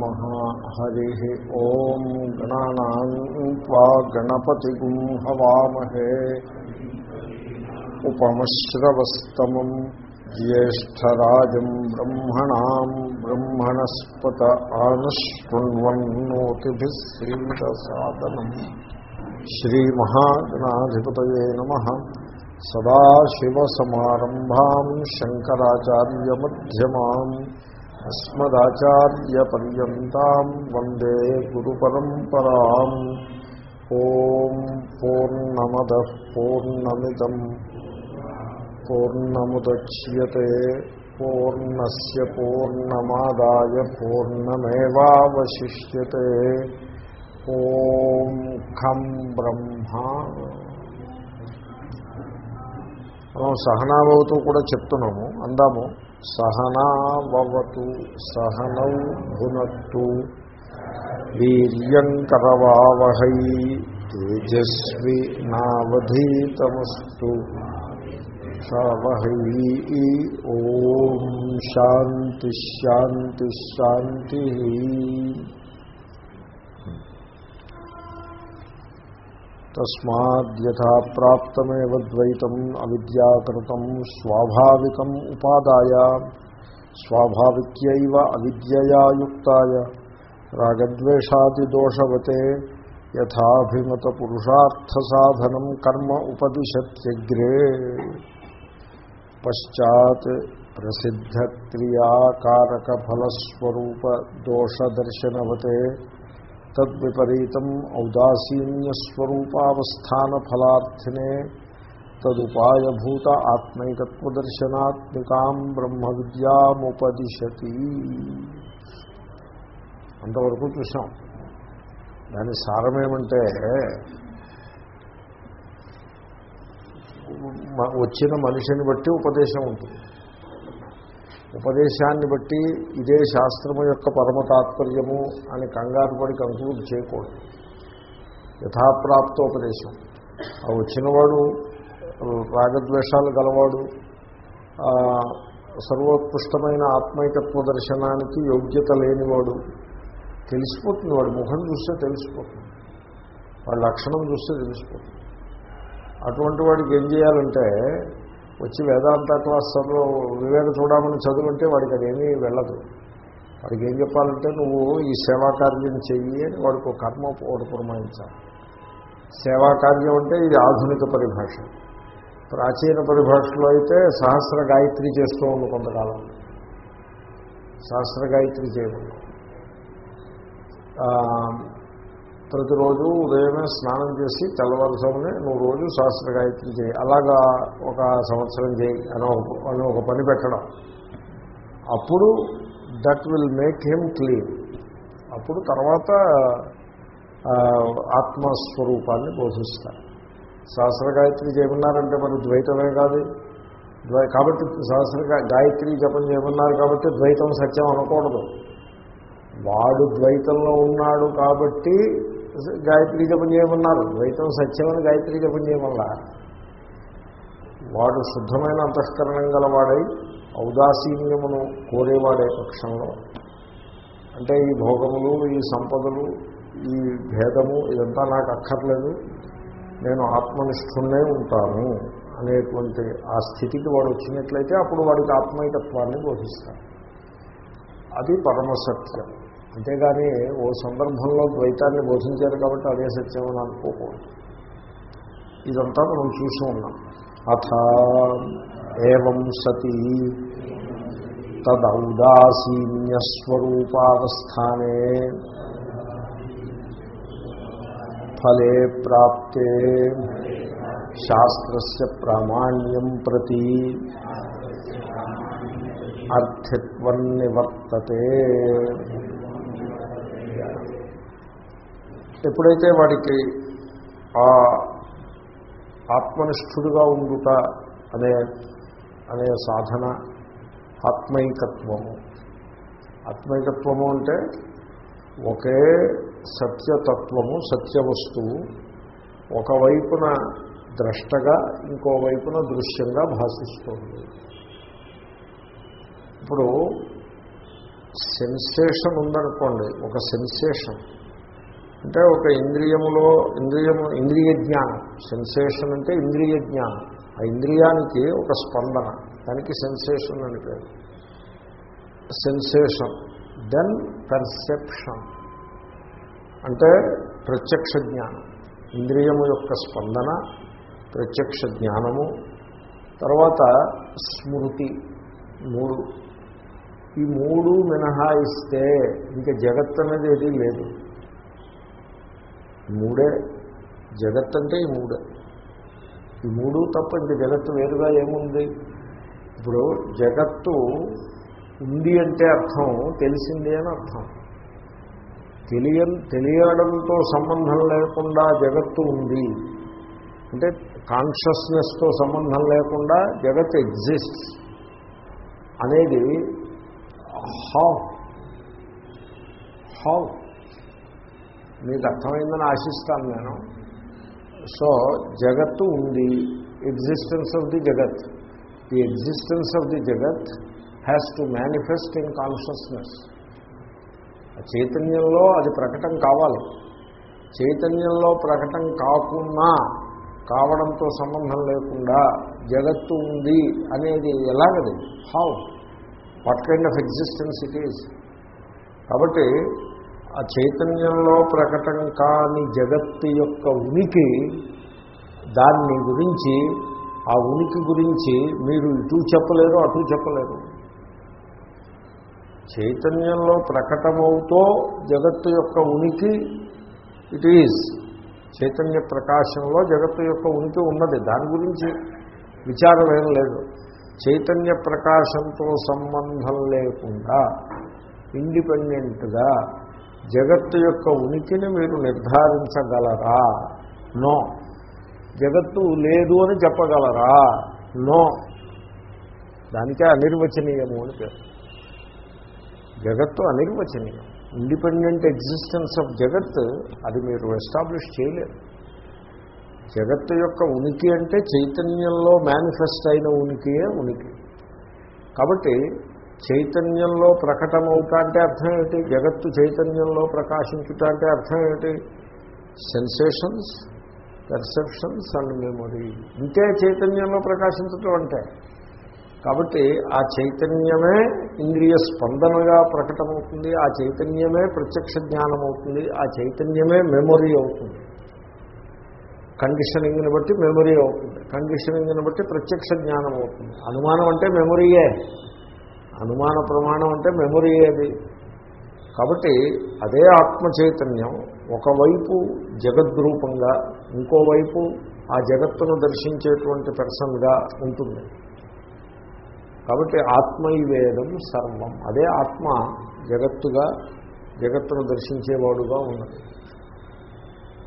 నమః హరి ఓం గణానాం త్వా గణపతిగుం హవామహే ఉపమశ్రవస్తమం జ్యేష్టరాజం బ్రహ్మణాం బ్రహ్మణస్పత ఆనుశృణ్వన్నోతిభిः శ్రీదసాదనం శ్రీమహాగణాధిపతయే నమః. సదాశివసమారంభాం శంకరాచార్యమధ్యమాం అస్మదాచార్యపర్యంతం వందే గురుపరంపరాం ఓం పూర్ణమద పూర్ణమిదం పూర్ణముద్యతే పూర్ణస్ పూర్ణమాదాయ పూర్ణమేవాశిష్యతే ఓం ఖం బ్రహ్మ మనం సహనాభవతు కూడా చెప్తున్నాము అందాము. సహనావతు సహనౌ భునత్తు. వీర్యంకరవావహై తేజస్వి నావధీతమస్తు. షావహై ఓం శాంతి శాంతి శాంతి. తస్మాద్యథా ప్రాప్తమేవ ద్వైతం అవిద్యాకృతం స్వాభావికం ఉపాదాయ స్వాభావిక్యైవ అవిద్యయాయుక్తాయ రాగద్వేషాదిదోషవతే యథాభిమత పురుషార్థ సాధనం కర్మ ఉపదిశత్యగ్రే. పశ్చాత్ ప్రసిద్ధక్రియాకారకఫలస్వరూప దోషదర్శనవతే తద్విపరీతం ఔదాసీన్యస్వరూపావస్థానఫలార్థినే తదుపాయభూత ఆత్మైకత్వదర్శనాత్మికాం బ్రహ్మ విద్యాముపదిశతి అంతవరకు చూసాం దాని సారమేమంటే వచ్చిన మనిషిని బట్టి ఉపదేశం ఉంటుంది. ఉపదేశాన్ని బట్టి ఇదే శాస్త్రము యొక్క పరమ తాత్పర్యము అని కంగారు పడి కంక్లూడ్ చేయకూడదు. యథాప్రాప్తోపదేశం. ఆ వచ్చినవాడు రాగద్వేషాలు గలవాడు సర్వోత్కృష్టమైన ఆత్మైకత్వ దర్శనానికి యోగ్యత లేనివాడు తెలిసిపోతుంది వాడు ముఖం చూస్తే తెలిసిపోతుంది. వాడి లక్షణం చూస్తే తెలిసిపోతుంది. అటువంటి వాడికి ఏం చేయాలంటే వచ్చి వేదాంత క్లాసులో వివేక చూడమని చదువుంటే వాడికి అదేమీ వెళ్ళదు. వాడికి ఏం చెప్పాలంటే నువ్వు ఈ సేవా కార్యం చెయ్యి అని వాడికి ఒక కర్మ ఒకటి పురమాయించాలి. సేవా కార్యం అంటే ఇది ఆధునిక పరిభాష. ప్రాచీన పరిభాషలో అయితే సహస్ర గాయత్రి చేస్తూ ఉంది కొంతకాలం. సహస్ర గాయత్రి చేయకుండా ప్రతిరోజు ఉదయమే స్నానం చేసి తెల్లవారుసామని నువ్వు రోజు శాస్త్ర గాయత్రి చేయి. అలాగా ఒక సంవత్సరం చేయి అని అని ఒక పని పెట్టడం. అప్పుడు that will make him clean. అప్పుడు తర్వాత ఆత్మస్వరూపాన్ని బోధిస్తారు. సహస్ర గాయత్రి చేయమన్నారంటే మరి ద్వైతమే కాదు. కాబట్టి సహస్ర గాయత్రి జపం చేయమన్నారు కాబట్టి ద్వైతం సత్యం అనకూడదు. వాడు ద్వైతంలో ఉన్నాడు కాబట్టి గాయత్రి జపం చేయమన్నారు. ద్వైతం సత్యమని గాయత్రి జపం చేయమన్నా వాడు శుద్ధమైన అంతఃకరణం గలవాడై ఔదాసీన్యమును కోరేవాడే పక్షంలో. అంటే ఈ భోగములు ఈ సంపదలు ఈ భేదము ఇదంతా నాకు అక్కర్లేదు. నేను ఆత్మనిష్ఠున్నే ఉంటాను అనేటువంటి ఆ స్థితికి వాడు వచ్చినట్లయితే అప్పుడు వాడికి ఆత్మైకత్వాన్ని బోధిస్తాడు. అది పరమసత్యం. అంతేగాని ఓ సందర్భంలో ద్వైతాన్ని బోధించారు కాబట్టి అదే సత్యం అని అనుకోకూడదు. ఇదంతా మనం చూసి ఉన్నాం. అథ ఏం సతి తదౌదాసీన్యస్వరూపావస్థానే ఫలే ప్రాప్తే శాస్త్రస్య ప్రామాణ్యం ప్రతి అర్థిత్వం నివర్తతే ఎప్పుడైతే వాడికి ఆ ఆత్మనిష్ఠుడుగా ఉండుట అనే అనే సాధన ఆత్మైకత్వము. ఆత్మైకత్వము అంటే ఒకే సత్యతత్వము సత్యవస్తువు. ఒకవైపున ద్రష్టగా ఇంకోవైపున దృశ్యంగా భాషిస్తుంది. ఇప్పుడు సెన్సేషన్ ఉందనుకోండి ఒక సెన్సేషన్. అంటే ఒక ఇంద్రియములో ఇంద్రియము ఇంద్రియ జ్ఞానం. సెన్సేషన్ అంటే ఇంద్రియ జ్ఞానం. ఆ ఇంద్రియానికి ఒక స్పందన. దానికి సెన్సేషన్ అని పేరు. సెన్సేషన్ దెన్ పర్సెప్షన్ అంటే ప్రత్యక్ష జ్ఞానం. ఇంద్రియము యొక్క స్పందన ప్రత్యక్ష జ్ఞానము. తర్వాత స్మృతి. మూడు. ఈ మూడు మినహాయిస్తే ఇంకా జగత్ అనేది ఏది లేదు. మూడే. జగత్ అంటే ఈ మూడే. ఈ మూడు తప్ప ఇంక జగత్తు వేరుగా ఏముంది? ఇప్పుడు జగత్తు ఉంది అంటే అర్థం తెలిసింది అని అర్థం. తెలియ తెలియడంతో సంబంధం లేకుండా జగత్తు ఉంది. అంటే కాన్షియస్నెస్తో సంబంధం లేకుండా జగత్ ఎగ్జిస్ట్ అనేది హౌ. హౌ. మీకు అర్థమైందని ఆశిస్తాను నేను. సో జగత్తు ఉంది. Existence of the jagat. The existence of the jagat has to manifest in consciousness చైతన్యంలో అది ప్రకటన కావాలి. చైతన్యంలో ప్రకటన కాకున్నా కావడంతో సంబంధం లేకుండా జగత్తు ఉంది అనేది ఎలాగది? How what kind of existence it is కాబట్టి ఆ చైతన్యంలో ప్రకటం కాని జగత్తు యొక్క ఉనికి దాన్ని గురించి ఆ ఉనికి గురించి మీరు ఇటు చెప్పలేరు అటు చెప్పలేరు. చైతన్యంలో ప్రకటమవుతో జగత్తు యొక్క ఉనికి ఇట్ ఈజ్ చైతన్య ప్రకాశంలో జగత్తు యొక్క ఉనికి ఉన్నది. దాని గురించి విచారం ఏం లేదు. చైతన్య ప్రకాశంతో సంబంధం లేకుండా ఇండిపెండెంట్గా జగత్తు యొక్క ఉనికిని మీరు నిర్ధారించగలరా? నో. జగత్తు లేదు అని చెప్పగలరా? నో. దానికే అనిర్వచనీయము అని పేరు. జగత్తు అనిర్వచనీయం. ఇండిపెండెంట్ ఎగ్జిస్టెన్స్ ఆఫ్ జగత్ అది మీరు ఎస్టాబ్లిష్ చేయలేరు. జగత్తు యొక్క ఉనికి అంటే చైతన్యంలో మేనిఫెస్ట్ అయిన ఉనికియే ఉనికి. కాబట్టి చైతన్యంలో ప్రకటమవుతా అంటే అర్థం ఏమిటి? జగత్తు చైతన్యంలో ప్రకాశించుట అంటే అర్థం ఏమిటి? సెన్సేషన్స్ పెర్సెప్షన్స్ అండ్ మెమొరీ ఇంతే చైతన్యంలో ప్రకాశించటం అంటే. కాబట్టి ఆ చైతన్యమే ఇంద్రియ స్పందనగా ప్రకటమవుతుంది ఆ చైతన్యమే ప్రత్యక్ష జ్ఞానం అవుతుంది ఆ చైతన్యమే మెమొరీ అవుతుంది. కండిషనింగ్ని బట్టి మెమొరీ అవుతుంది. కండిషనింగ్ని బట్టి ప్రత్యక్ష జ్ఞానం అవుతుంది అనుమానం అంటే మెమొరీయే అనుమాన ప్రమాణం అంటే మెమొరీ అది. కాబట్టి అదే ఆత్మ చైతన్యం ఒకవైపు జగద్రూపంగా ఇంకోవైపు ఆ జగత్తును దర్శించేటువంటి పెర్సన్గా ఉంటుంది. కాబట్టి ఆత్మైవేదం సర్వం. అదే ఆత్మ జగత్తుగా జగత్తును దర్శించేవాడుగా ఉన్నది.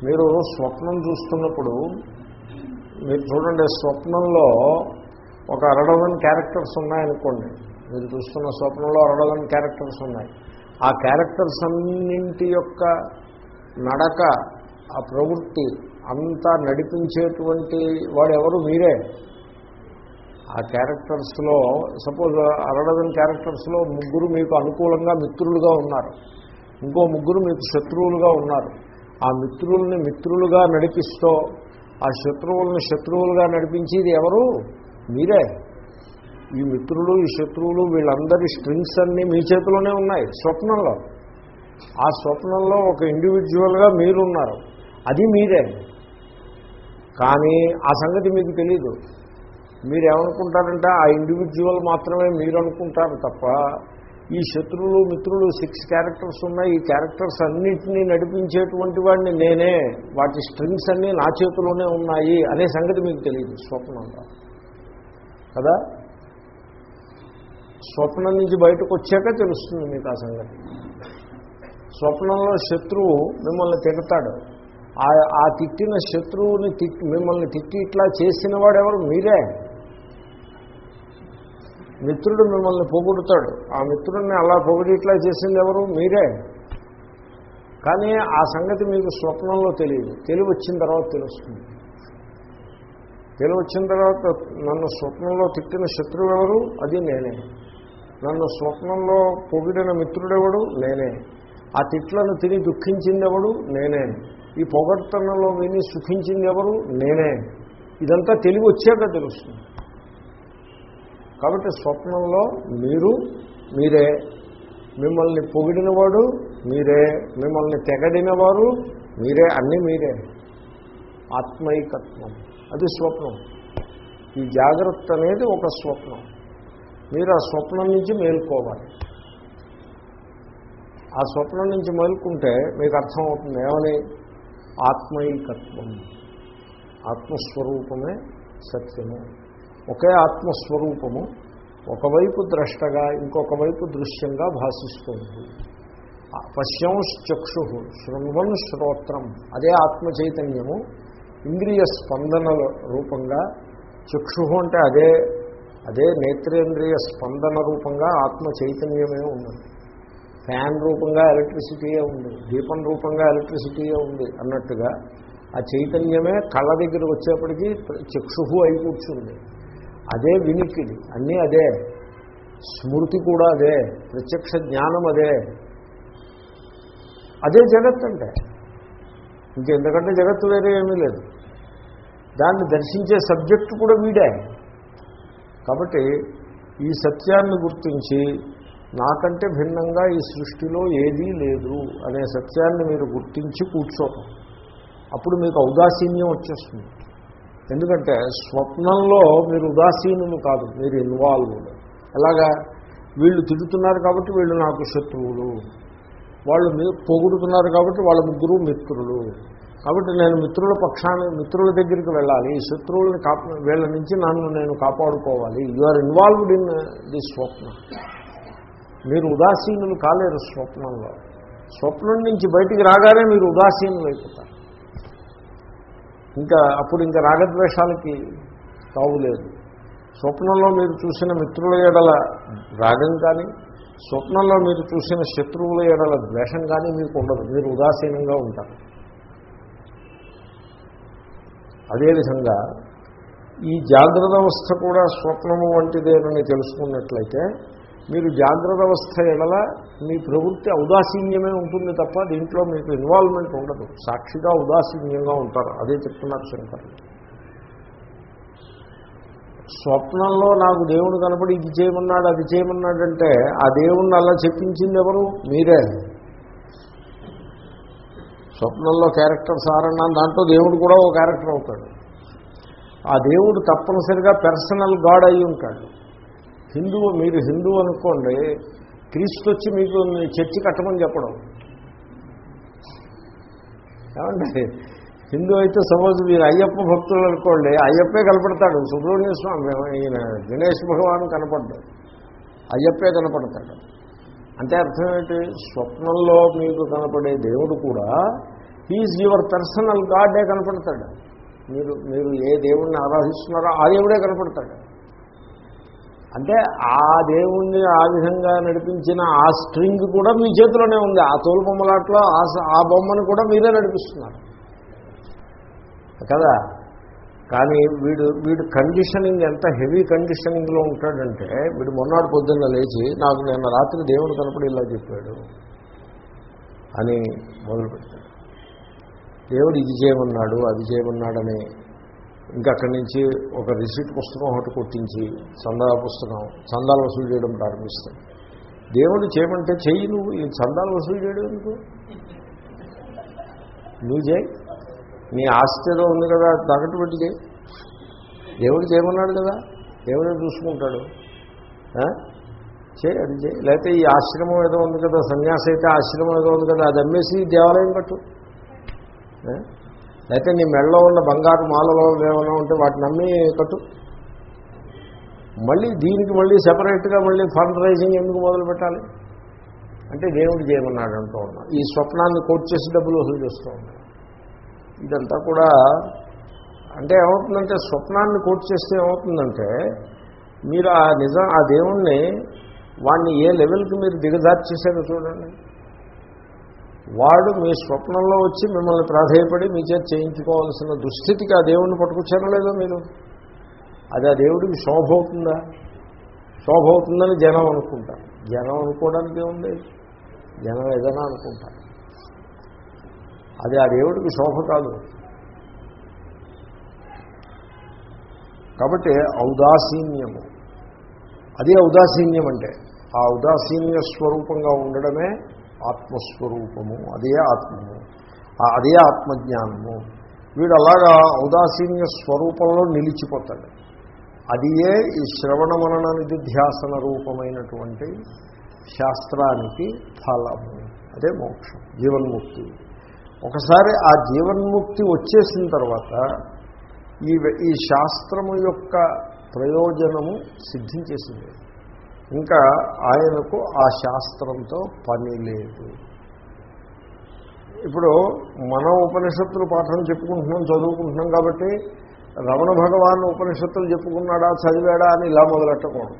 మీరు స్వప్నం చూస్తున్నప్పుడు మీరు చూడండి స్వప్నంలో ఒక అరడజన్ క్యారెక్టర్స్ ఉన్నాయనుకోండి. మీరు చూస్తున్న స్వప్నంలో అరడగన్ క్యారెక్టర్స్ ఉన్నాయి. ఆ క్యారెక్టర్స్ అన్నింటి యొక్క నడక ఆ ప్రవృత్తి అంతా నడిపించేటువంటి వాడు ఎవరు మీరే. ఆ క్యారెక్టర్స్లో సపోజ్ అరడదన్ క్యారెక్టర్స్లో ముగ్గురు మీకు అనుకూలంగా మిత్రులుగా ఉన్నారు. ఇంకో ముగ్గురు మీకు శత్రువులుగా ఉన్నారు. ఆ మిత్రుల్ని మిత్రులుగా నడిపిస్తూ ఆ శత్రువులను శత్రువులుగా నడిపించేది ఎవరు? మీరే. ఈ మిత్రులు ఈ శత్రువులు వీళ్ళందరి స్ట్రింగ్స్ అన్నీ మీ చేతిలోనే ఉన్నాయి స్వప్నంలో. ఆ స్వప్నంలో ఒక ఇండివిజువల్గా మీరున్నారు. అది మీరే. కానీ ఆ సంగతి మీకు తెలీదు. మీరేమనుకుంటారంటే ఆ ఇండివిజువల్ మాత్రమే మీరు అనుకుంటారు తప్ప ఈ శత్రువులు మిత్రులు సిక్స్ క్యారెక్టర్స్ ఉన్నాయి. ఈ క్యారెక్టర్స్ అన్నింటినీ నడిపించేటువంటి వాడిని నేనే. వాటి స్ట్రింగ్స్ అన్నీ నా చేతిలోనే ఉన్నాయి అనే సంగతి మీకు తెలియదు స్వప్నంలో. కదా? స్వప్నం నుంచి బయటకు వచ్చాక తెలుస్తుంది మీకు ఆ సంగతి. స్వప్నంలో శత్రువు మిమ్మల్ని తిడతాడు. ఆ ఆ తిట్టిన శత్రువుని తిట్టి మిమ్మల్ని తిట్టి ఇట్లా చేసిన వాడెవరు? మీరే. మిత్రుడు మిమ్మల్ని పొగుడుతాడు. ఆ మిత్రుడిని అలా పొగిడి ఇట్లా చేసింది ఎవరు? మీరే. కానీ ఆ సంగతి మీకు స్వప్నంలో తెలియదు. తెలివి వచ్చిన తర్వాత తెలుస్తుంది. తెలివి వచ్చిన తర్వాత నన్ను స్వప్నంలో తిట్టిన శత్రువు ఎవరు? అది నేనే. నన్ను స్వప్నంలో పొగిడిన మిత్రుడెవడు? నేనే. ఆ తిట్లను తిని దుఃఖించిందెవడు? నేనే. ఈ పొగడ్తనలో విని సుఖించిందెవరు? నేనే. ఇదంతా తెలివి వచ్చాక తెలుస్తుంది. కాబట్టి స్వప్నంలో మీరు మీరే. మిమ్మల్ని పొగిడినవాడు మీరే. మిమ్మల్ని తెగడినవారు మీరే. అన్నీ మీరే. ఆత్మైకత్వం. అది స్వప్నం. ఈ జాగ్రత్త అనేది ఒక స్వప్నం. మీరు ఆ స్వప్నం నుంచి మేల్కోవాలి. ఆ స్వప్నం నుంచి మేల్కుంటే మీకు అర్థమవుతుంది ఏమని? ఆత్మైకత్వం. ఆత్మస్వరూపమే సత్యము. ఒకే ఆత్మస్వరూపము ఒకవైపు ద్రష్టగా ఇంకొక వైపు దృశ్యంగా భాషిస్తుంది పశ్యంశ్చక్షు శృణ్వన్ శ్రోత్రం. అదే ఆత్మ చైతన్యము ఇంద్రియ స్పందనల రూపంగా చక్షు అంటే అదే అదే నేత్రేంద్రియ స్పందన రూపంగా ఆత్మ చైతన్యమే ఉన్నది. ఫ్యాన్ రూపంగా ఎలక్ట్రిసిటీయే ఉంది. దీపం రూపంగా ఎలక్ట్రిసిటీయే ఉంది అన్నట్టుగా ఆ చైతన్యమే కళ్ళ దగ్గర వచ్చేప్పటికీ చక్షుహు అయి కూర్చుంది. అదే వినికిడి. అన్నీ అదే. స్మృతి కూడా అదే. ప్రత్యక్ష జ్ఞానం అదే. అదే జగత్ అంటే. ఇంకెందుకంటే జగత్తు వేరే ఏమీ లేదు. దాన్ని దర్శించే సబ్జెక్టు కూడా వీడే. కాబట్టి ఈ సత్యాన్ని గుర్తించి నాకంటే భిన్నంగా ఈ సృష్టిలో ఏదీ లేదు అనే సత్యాన్ని మీరు గుర్తించి కూర్చోటం అప్పుడు మీకు ఔదాసీన్యం వచ్చేస్తుంది. ఎందుకంటే స్వప్నంలో మీరు ఉదాసీనులు కాదు మీరు ఇన్వాల్వ్డ్. ఎలాగా? వీళ్ళు తిడుతున్నారు కాబట్టి వీళ్ళు నాకు శత్రువులు. వాళ్ళు మీరు పొగుడుతున్నారు కాబట్టి వాళ్ళ ముగ్గురు మిత్రులు. కాబట్టి నేను మిత్రుల పక్షాన్ని మిత్రుల దగ్గరికి వెళ్ళాలి. శత్రువులను కాపా వీళ్ళ నుంచి నన్ను నేను కాపాడుకోవాలి. You are involved in the swapna. మీరు ఉదాసీనులు కాలేరు స్వప్నంలో. స్వప్నం నుంచి బయటికి రాగానే మీరు ఉదాసీనులు అయిపోతారు. ఇంకా అప్పుడు ఇంకా రాగద్వేషాలకి తావులేదు స్వప్నంలో మీరు చూసిన మిత్రుల ఎడల రాగం కానీ స్వప్నంలో మీరు చూసిన శత్రువుల ఎడల ద్వేషం కానీ మీకు ఉండదు. మీరు ఉదాసీనంగా ఉంటారు. అదేవిధంగా ఈ జాగ్రత్త అవస్థ కూడా స్వప్నము వంటిదేనని తెలుసుకున్నట్లయితే మీరు జాగ్రత్త అవస్థ ఎడల మీ ప్రవృత్తి ఔదాసీన్యమే ఉంటుంది తప్ప దీంట్లో మీకు ఇన్వాల్వ్మెంట్ ఉండదు. సాక్షిగా ఉదాసీన్యంగా ఉంటారు. అదే చెప్తున్నారు శంకర్. స్వప్నంలో నాకు దేవుడు కనపడి ఇది చేయమన్నాడు అది చేయమన్నాడంటే ఆ దేవుణ్ణి అలా చెప్పించింది ఎవరు? మీరే. స్వప్నంలో క్యారెక్టర్స్ ఆరన్నా దాంట్లో దేవుడు కూడా ఒక క్యారెక్టర్ అవుతాడు. ఆ దేవుడు తప్పనిసరిగా పర్సనల్ గాడ్ అయి ఉంటాడు. హిందువు మీరు హిందువు అనుకోండి క్రీస్తు వచ్చి మీకు చర్చి కట్టమని చెప్పడం. ఏమండి? హిందూ అయితే సపోజ్ మీరు అయ్యప్ప భక్తులు అనుకోండి అయ్యప్పే కనపడతాడు. సుబ్రహ్మణ్య స్వామి ఈయన గణేష్ భగవాన్ కనపడ్డాడు. అయ్యప్పే కనపడతాడు. అంటే అర్థం ఏంటి? స్వప్నంలో మీకు కనపడే దేవుడు కూడా హీజ్ యువర్ పర్సనల్ గాడే కనపడతాడు. మీరు మీరు ఏ దేవుణ్ణి ఆరాధిస్తున్నారో ఆ దేవుడే కనపడతాడు. అంటే ఆ దేవుణ్ణి ఆ విధంగా నడిపించిన ఆ స్ట్రింగ్ కూడా మీ చేతిలోనే ఉంది. ఆ తోలు బొమ్మలాట్లో ఆ బొమ్మను కూడా మీరే నడిపిస్తున్నారు. కదా? కానీ వీడు వీడు కండిషనింగ్ ఎంత హెవీ కండిషనింగ్లో ఉంటాడంటే వీడు మొన్నటి పొద్దున్న లేచి నాకు నిన్న రాత్రి దేవుడు కనపడి ఇలా చెప్పాడు అని మొదలుపెట్టాడు దేవుడు ఇది చేయమన్నాడు అది చేయమన్నాడని ఇంకా అక్కడి నుంచి ఒక రిసీట్ పుస్తకం ఒకటి కొట్టించి చందాల పుస్తకం చందాలు వసూలు చేయడం ప్రారంభిస్తాం దేవుడు చేయమంటే చెయ్యి నువ్వు ఈ చందాలు వసూలు చేయడం ఎందుకు? నువ్వు చేయి. నీ ఆస్తి ఏదో ఉంది కదా తగట్టు పెట్టి చేయి. దేవుడు చేయమన్నాడు కదా దేవుడే చూసుకుంటాడు. చేయి అది చేయి. లేకపోతే ఈ ఆశ్రమం ఏదో ఉంది కదా సన్యాసి అయితే ఆశ్రమం ఏదో ఉంది కదా అది అమ్మేసి దేవాలయం కట్టు. అయితే నీ మెళ్ళలో ఉన్న బంగారు మాలలో ఏమైనా ఉంటే వాటిని అమ్మి కట్టు. మళ్ళీ దీనికి మళ్ళీ సపరేట్గా మళ్ళీ ఫండ్ రైజింగ్ ఎందుకు మొదలు పెట్టాలి? అంటే దేవుడు చేయమన్నాడు అంటూ ఉన్నాం ఈ స్వప్నాన్ని కోట్ చేసి డబ్బులు వసూలు చేస్తూ ఉన్నాం ఇదంతా కూడా అంటే ఏమవుతుందంటే స్వప్నాన్ని కోట్ చేస్తే ఏమవుతుందంటే మీరు ఆ నిజం ఆ దేవుణ్ణి వాడిని ఏ లెవెల్కి మీరు దిగజార్చేసారో చూడండి. వాడు మీ స్వప్నంలో వచ్చి మిమ్మల్ని ప్రాధేయపడి మీ చేతి చేయించుకోవాల్సిన దుస్థితికి ఆ దేవుణ్ణి పట్టుకొచ్చారో లేదో మీరు? అది ఆ దేవుడికి శోభ అవుతుందా? శోభ అవుతుందని జనం అనుకుంటారు జనం అనుకోవడానికి ఏముంది? జనం ఏదైనా అనుకుంటారు అది ఆ దేవుడికి శోభ కాదు. కాబట్టి ఔదాసీన్యము. అదే ఔదాసీన్యం అంటే ఆ ఔదాసీన్య స్వరూపంగా ఉండడమే ఆత్మస్వరూపము అదే ఆత్మము అదే ఆత్మజ్ఞానము. వీడు అలాగా ఔదాసీన్య స్వరూపంలో నిలిచిపోతాడు. అది ఏ ఈ శ్రవణ మనన నిధిధ్యాసన రూపమైనటువంటి శాస్త్రానికి ఫలము అదే మోక్షం జీవన్ముక్తి. ఒకసారి ఆ జీవన్ముక్తి వచ్చేసిన తర్వాత ఈ ఈ శాస్త్రము యొక్క ప్రయోజనము సిద్ధించేసింది. ఇంకా ఆయనకు ఆ శాస్త్రంతో పని లేదు. ఇప్పుడు మనం ఉపనిషత్తులు పాఠం చెప్పుకుంటున్నాం చదువుకుంటున్నాం కాబట్టి రమణ భగవాన్ ఉపనిషత్తులు చెప్పుకున్నాడా చదివాడా అని ఇలా మొదలెట్టకూడదు.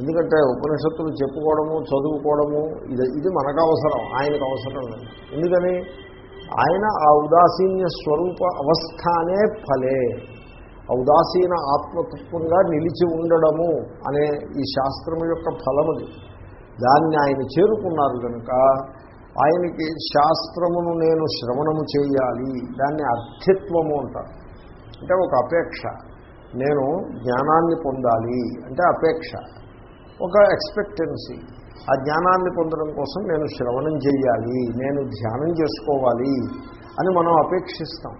ఎందుకంటే ఉపనిషత్తులు చెప్పుకోవడము చదువుకోవడము ఇది ఇది మనకు అవసరం ఆయనకు అవసరం లేదు. ఎందుకని? ఆయన ఆ ఉదాసీన్య స్వరూప అవస్థ అనే ఫలే. ఉదాసీన ఆత్మతత్వంగా నిలిచి ఉండడము అనే ఈ శాస్త్రం యొక్క ఫలముది దాన్ని ఆయన చేరుకున్నారు కనుక ఆయనకి శాస్త్రమును నేను శ్రవణము చేయాలి దాన్ని అర్థిత్వము అంటారు. అంటే ఒక అపేక్ష. నేను జ్ఞానాన్ని పొందాలి అంటే అపేక్ష. ఒక ఎక్స్పెక్టెన్సీ. ఆ జ్ఞానాన్ని పొందడం కోసం నేను శ్రవణం చేయాలి నేను ధ్యానం చేసుకోవాలి అని మనం అపేక్షిస్తాం.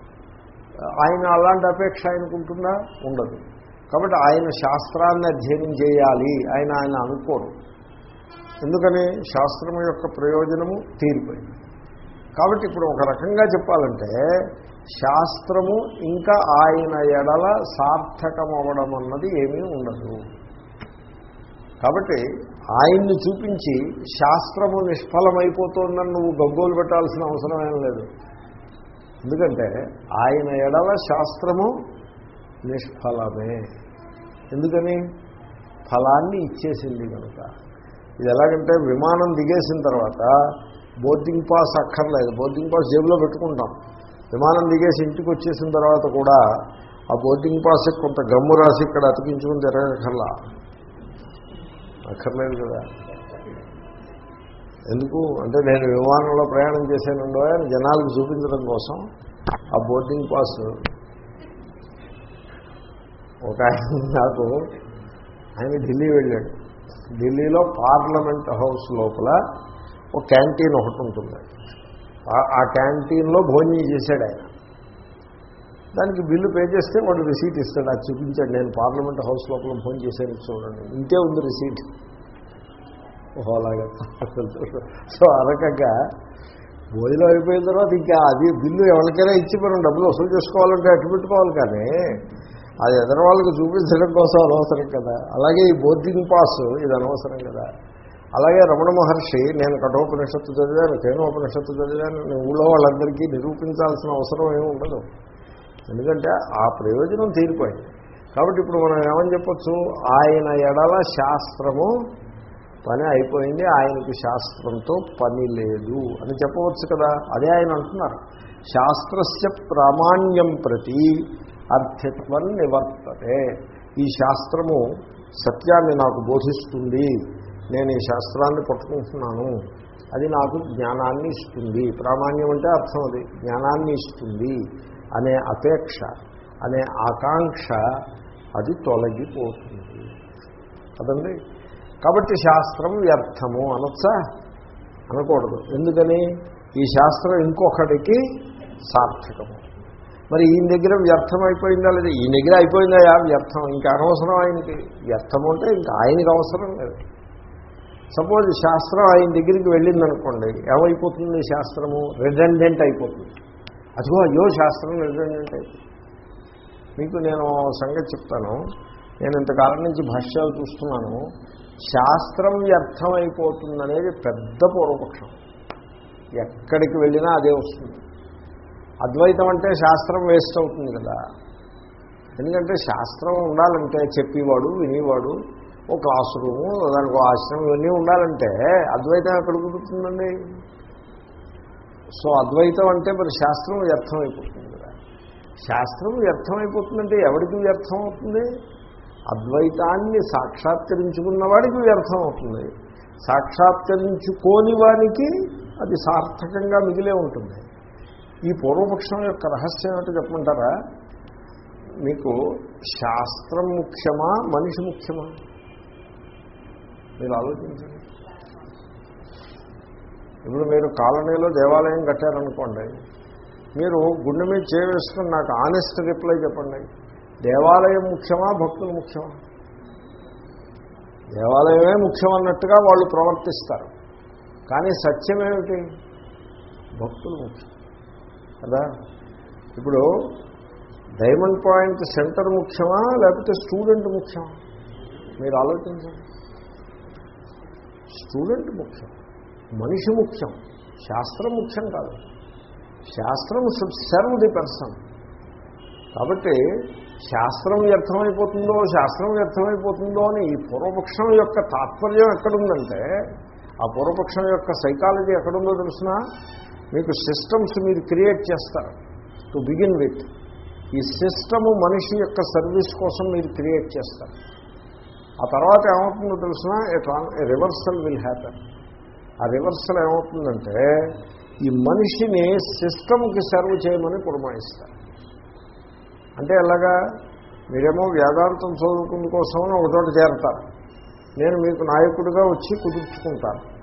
ఆయన అలాంటి అపేక్ష ఆయనకుంటుందా? ఉండదు. కాబట్టి ఆయన శాస్త్రాన్ని అధ్యయనం చేయాలి. ఆయన ఆయన అనుకోరు. ఎందుకని? శాస్త్రం యొక్క ప్రయోజనము తీరిపోయింది. కాబట్టి ఇప్పుడు ఒక రకంగా చెప్పాలంటే శాస్త్రము ఇంకా ఆయన ఎడల సార్థకమవడం అన్నది ఏమీ ఉండదు. కాబట్టి ఆయన్ని చూపించి శాస్త్రము నిష్ఫలమైపోతుందని నువ్వు గగ్గోలు పెట్టాల్సిన అవసరం ఏం లేదు. ఎందుకంటే ఆయన ఎడల శాస్త్రము నిష్ఫలమే. ఎందుకని? ఫలాన్ని ఇచ్చేసింది కనుక. ఇది ఎలాగంటే విమానం దిగేసిన తర్వాత బోర్డింగ్ పాస్ అక్కర్లేదు. బోర్డింగ్ పాస్ జేబులో పెట్టుకుంటాం. విమానం దిగేసి ఇంటికి వచ్చేసిన తర్వాత కూడా ఆ బోర్డింగ్ పాస్ కొంత గమ్ము రాసి ఇక్కడ అతికించుకుని తిరగక్కర్లా అక్కర్లేదు కదా. ఎందుకు? అంటే నేను విమానంలో ప్రయాణం చేశానుండో అని జనాలకు చూపించడం కోసం ఆ బోర్డింగ్ పాస్. ఒక ఆయన నాకు ఆయన ఢిల్లీ వెళ్ళాడు. ఢిల్లీలో పార్లమెంట్ హౌస్ లోపల ఒక క్యాంటీన్ ఒకటి ఉంటుంది. ఆ- ఆ క్యాంటీన్లో భోజనం చేశాడు ఆయన. దానికి బిల్లు పే చేస్తే వాడు రిసీట్ ఇస్తాడు. అది చూపించాడు. నేను పార్లమెంట్ హౌస్ లోపల ఫోన్ చేశాను. చూడండి. ఇంతే ఉంది రిసీట్. ఓహో అలాగే. సో ఆ రకంగా భోజనం అయిపోయిన తర్వాత ఇంకా అది బిల్లు ఎవరికైనా ఇచ్చి మనం డబ్బులు వసూలు చేసుకోవాలంటే అటు పెట్టుకోవాలి కానీ అది ఎదర వాళ్ళకి చూపించడం కోసం అనవసరం కదా. అలాగే ఈ బోర్డింగ్ పాస్ ఇది అనవసరం కదా. అలాగే రమణ మహర్షి నేను కఠోపనిషత్తు చదివాను కేనోపనిషత్తు చదివాను నేను ఊళ్ళో వాళ్ళందరికీ నిరూపించాల్సిన అవసరం ఏమి ఉండదు. ఎందుకంటే ఆ ప్రయోజనం తీరిపోయింది. కాబట్టి ఇప్పుడు మనం ఏమని చెప్పచ్చు? ఆయన ఎడల శాస్త్రము పని అయిపోయింది ఆయనకి శాస్త్రంతో పని లేదు అని చెప్పవచ్చు కదా. అదే ఆయన అంటున్నారు. శాస్త్రస్య ప్రామాణ్యం ప్రతి అర్థత్వం నివర్తతే. ఈ శాస్త్రము సత్యాన్ని నాకు బోధిస్తుంది. నేను ఈ శాస్త్రాన్ని పట్టుకుంటున్నాను. అది నాకు జ్ఞానాన్ని ఇస్తుంది. ప్రామాణ్యం అంటే అర్థం అది. జ్ఞానాన్ని ఇస్తుంది అనే అపేక్ష అనే ఆకాంక్ష అది తొలగిపోతుంది. అదండి కాబట్టి శాస్త్రం వ్యర్థము అనొచ్చా? అనకూడదు. ఎందుకని? ఈ శాస్త్రం ఇంకొకటికి సార్థకము. మరి ఈయన దగ్గర వ్యర్థం అయిపోయిందా లేదా? ఈయన దగ్గర అయిపోయిందా యా? వ్యర్థం. ఇంకా అనవసరం ఆయనకి. వ్యర్థం అంటే ఇంకా ఆయనకి అవసరం లేదు. సపోజ్ శాస్త్రం ఆయన దగ్గరికి వెళ్ళిందనుకోండి ఏమైపోతుంది శాస్త్రము? రిడెండెంట్ అయిపోతుంది. అదిగో అయ్యో శాస్త్రం రిడెండెంట్ అయిపోతుంది మీకు నేను సంగతి చెప్తాను. నేను ఇంతకాలం నుంచి భాష్యాలు చూస్తున్నాను. శాస్త్రం వ్యర్థమైపోతుందనేది పెద్ద పూర్వపక్షం. ఎక్కడికి వెళ్ళినా అదే వస్తుంది. అద్వైతం అంటే శాస్త్రం వేస్ట్ అవుతుంది కదా. ఎందుకంటే శాస్త్రం ఉండాలంటే చెప్పేవాడు వినేవాడు ఓ క్లాస్ రూము దానికి ఆశ్రమం ఇవన్నీ ఉండాలంటే అద్వైతం ఎక్కడ కుదురుతుందండి? సో అద్వైతం అంటే మరి శాస్త్రం వ్యర్థమైపోతుంది కదా. శాస్త్రం వ్యర్థమైపోతుందంటే ఎవరికి వ్యర్థం అవుతుంది అద్వైతాన్ని సాక్షాత్కరించుకున్న వాడికి వ్యర్థం అవుతుంది సాక్షాత్కరించుకోని వానికి అది సార్థకంగా మిగిలే ఉంటుంది. ఈ పూర్వపక్షం యొక్క రహస్యం ఏమిటో చెప్పమంటారా? మీకు శాస్త్రం ముఖ్యమా మనిషి ముఖ్యమా? మీరు ఆలోచించండి. ఇప్పుడు మీరు కాలనీలో దేవాలయం కట్టారనుకోండి మీరు గుండె మీద చేవేసుకుని నాకు ఆనెస్ట్ రిప్లై చెప్పండి. దేవాలయం ముఖ్యమా భక్తులు ముఖ్యమా? దేవాలయమే ముఖ్యమన్నట్టుగా వాళ్ళు ప్రవర్తిస్తారు. కానీ సత్యం ఏమిటి భక్తులు ముఖ్యం. కదా? ఇప్పుడు డైమండ్ పాయింట్ సెంటర్ ముఖ్యమా లేకపోతే స్టూడెంట్ ముఖ్యమా? మీరు ఆలోచించండి. స్టూడెంట్ ముఖ్యం మనిషి ముఖ్యం శాస్త్రం ముఖ్యం కాదు. శాస్త్రం షుడ్ సర్వ్ ది పర్సన్ కాబట్టి శాస్త్రం వ్యర్థమైపోతుందో శాస్త్రం వ్యర్థమైపోతుందో అని ఈ పూర్వపక్షం యొక్క తాత్పర్యం ఎక్కడుందంటే ఆ పూర్వపక్షం యొక్క సైకాలజీ ఎక్కడుందో తెలిసిన? మీకు సిస్టమ్స్ మీరు క్రియేట్ చేస్తారు టు బిగిన్ విత్. ఈ సిస్టము మనిషి యొక్క సర్వీస్ కోసం మీరు క్రియేట్ చేస్తారు. ఆ తర్వాత ఏమవుతుందో తెలిసిన? Reversal will happen. ఆ రివర్సల్ ఏమవుతుందంటే ఈ మనిషిని సిస్టమ్కి సర్వ్ చేయమని పురమాయిస్తారు. అంటే ఎలాగా? మీరేమో వేదాంతం చదువుకుని కోసమని ఒక చోట చేరతారు. నేను మీకు నాయకుడిగా వచ్చి కుదుర్చుకుంటాను.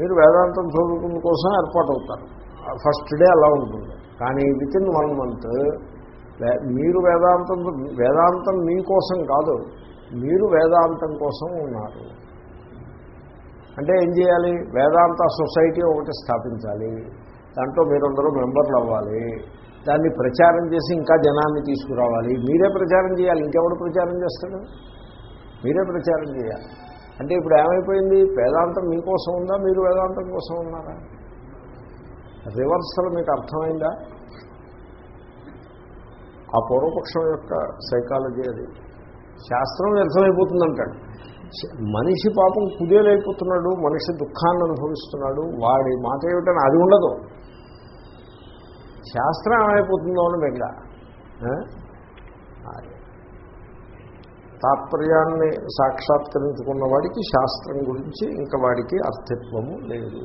మీరు వేదాంతం చదువుకుని కోసం ఏర్పాటు అవుతారు ఫస్ట్ డే అలా ఉంటుంది. కానీ విత్ ఇన్ వన్ మంత్. మీరు వేదాంతం వేదాంతం మీకోసం కాదు. మీరు వేదాంతం కోసం ఉన్నారు. అంటే ఏం చేయాలి? వేదాంత సొసైటీ ఒకటి స్థాపించాలి. దాంట్లో మీరందరూ మెంబర్లు అవ్వాలి. దాన్ని ప్రచారం చేసి ఇంకా జనాన్ని తీసుకురావాలి. మీరే ప్రచారం చేయాలి. ఇంకెవడు ప్రచారం చేస్తాడు? మీరే ప్రచారం చేయాలి. అంటే ఇప్పుడు ఏమైపోయింది? వేదాంతం మీకోసం ఉందా? మీరు వేదాంతం కోసం ఉన్నారా? రివర్సల్ మీకు అర్థమైందా? ఆ పూర్వపక్షం యొక్క సైకాలజీ అది. శాస్త్రం వ్యర్థమైపోతుందంటాడు. మనిషి పాపం కుదేలైపోతున్నాడు. మనిషి దుఃఖాన్ని అనుభవిస్తున్నాడు. వాడి మాట ఏమిటని అది ఉండదు. శాస్త్రం ఏమైపోతుందో అని బెంగ తాత్పర్యాన్ని సాక్షాత్కరించుకున్న వాడికి శాస్త్రం గురించి ఇంకా వాడికి అర్థత్వము లేదు.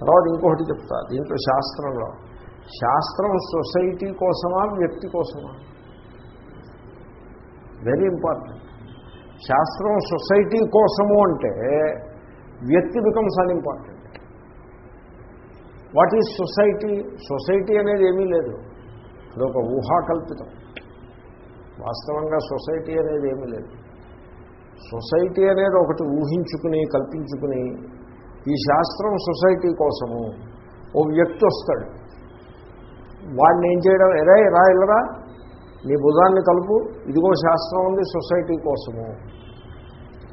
తర్వాత ఇంకొకటి చెప్తా దీంట్లో శాస్త్రంలో. శాస్త్రం సొసైటీ కోసమా వ్యక్తి కోసమా? వెరీ ఇంపార్టెంట్ శాస్త్రం సొసైటీ కోసము అంటే వ్యక్తి becomes unimportant what is society? Society అనేది ఏమీ లేదు. అదొక ఊహాకల్పితం. వాస్తవంగా సొసైటీ అనేది ఏమీ లేదు. సొసైటీ అనేది ఒకటి ఊహించుకుని కల్పించుకుని ఈ శాస్త్రం సొసైటీ కోసము ఓ వ్యక్తి వస్తాడు. వాడిని ఏం చేయడం? ఎరా రా ఇల్లరా నీ బుధాన్ని కలుపు. ఇదిగో శాస్త్రం ఉంది సొసైటీ కోసము.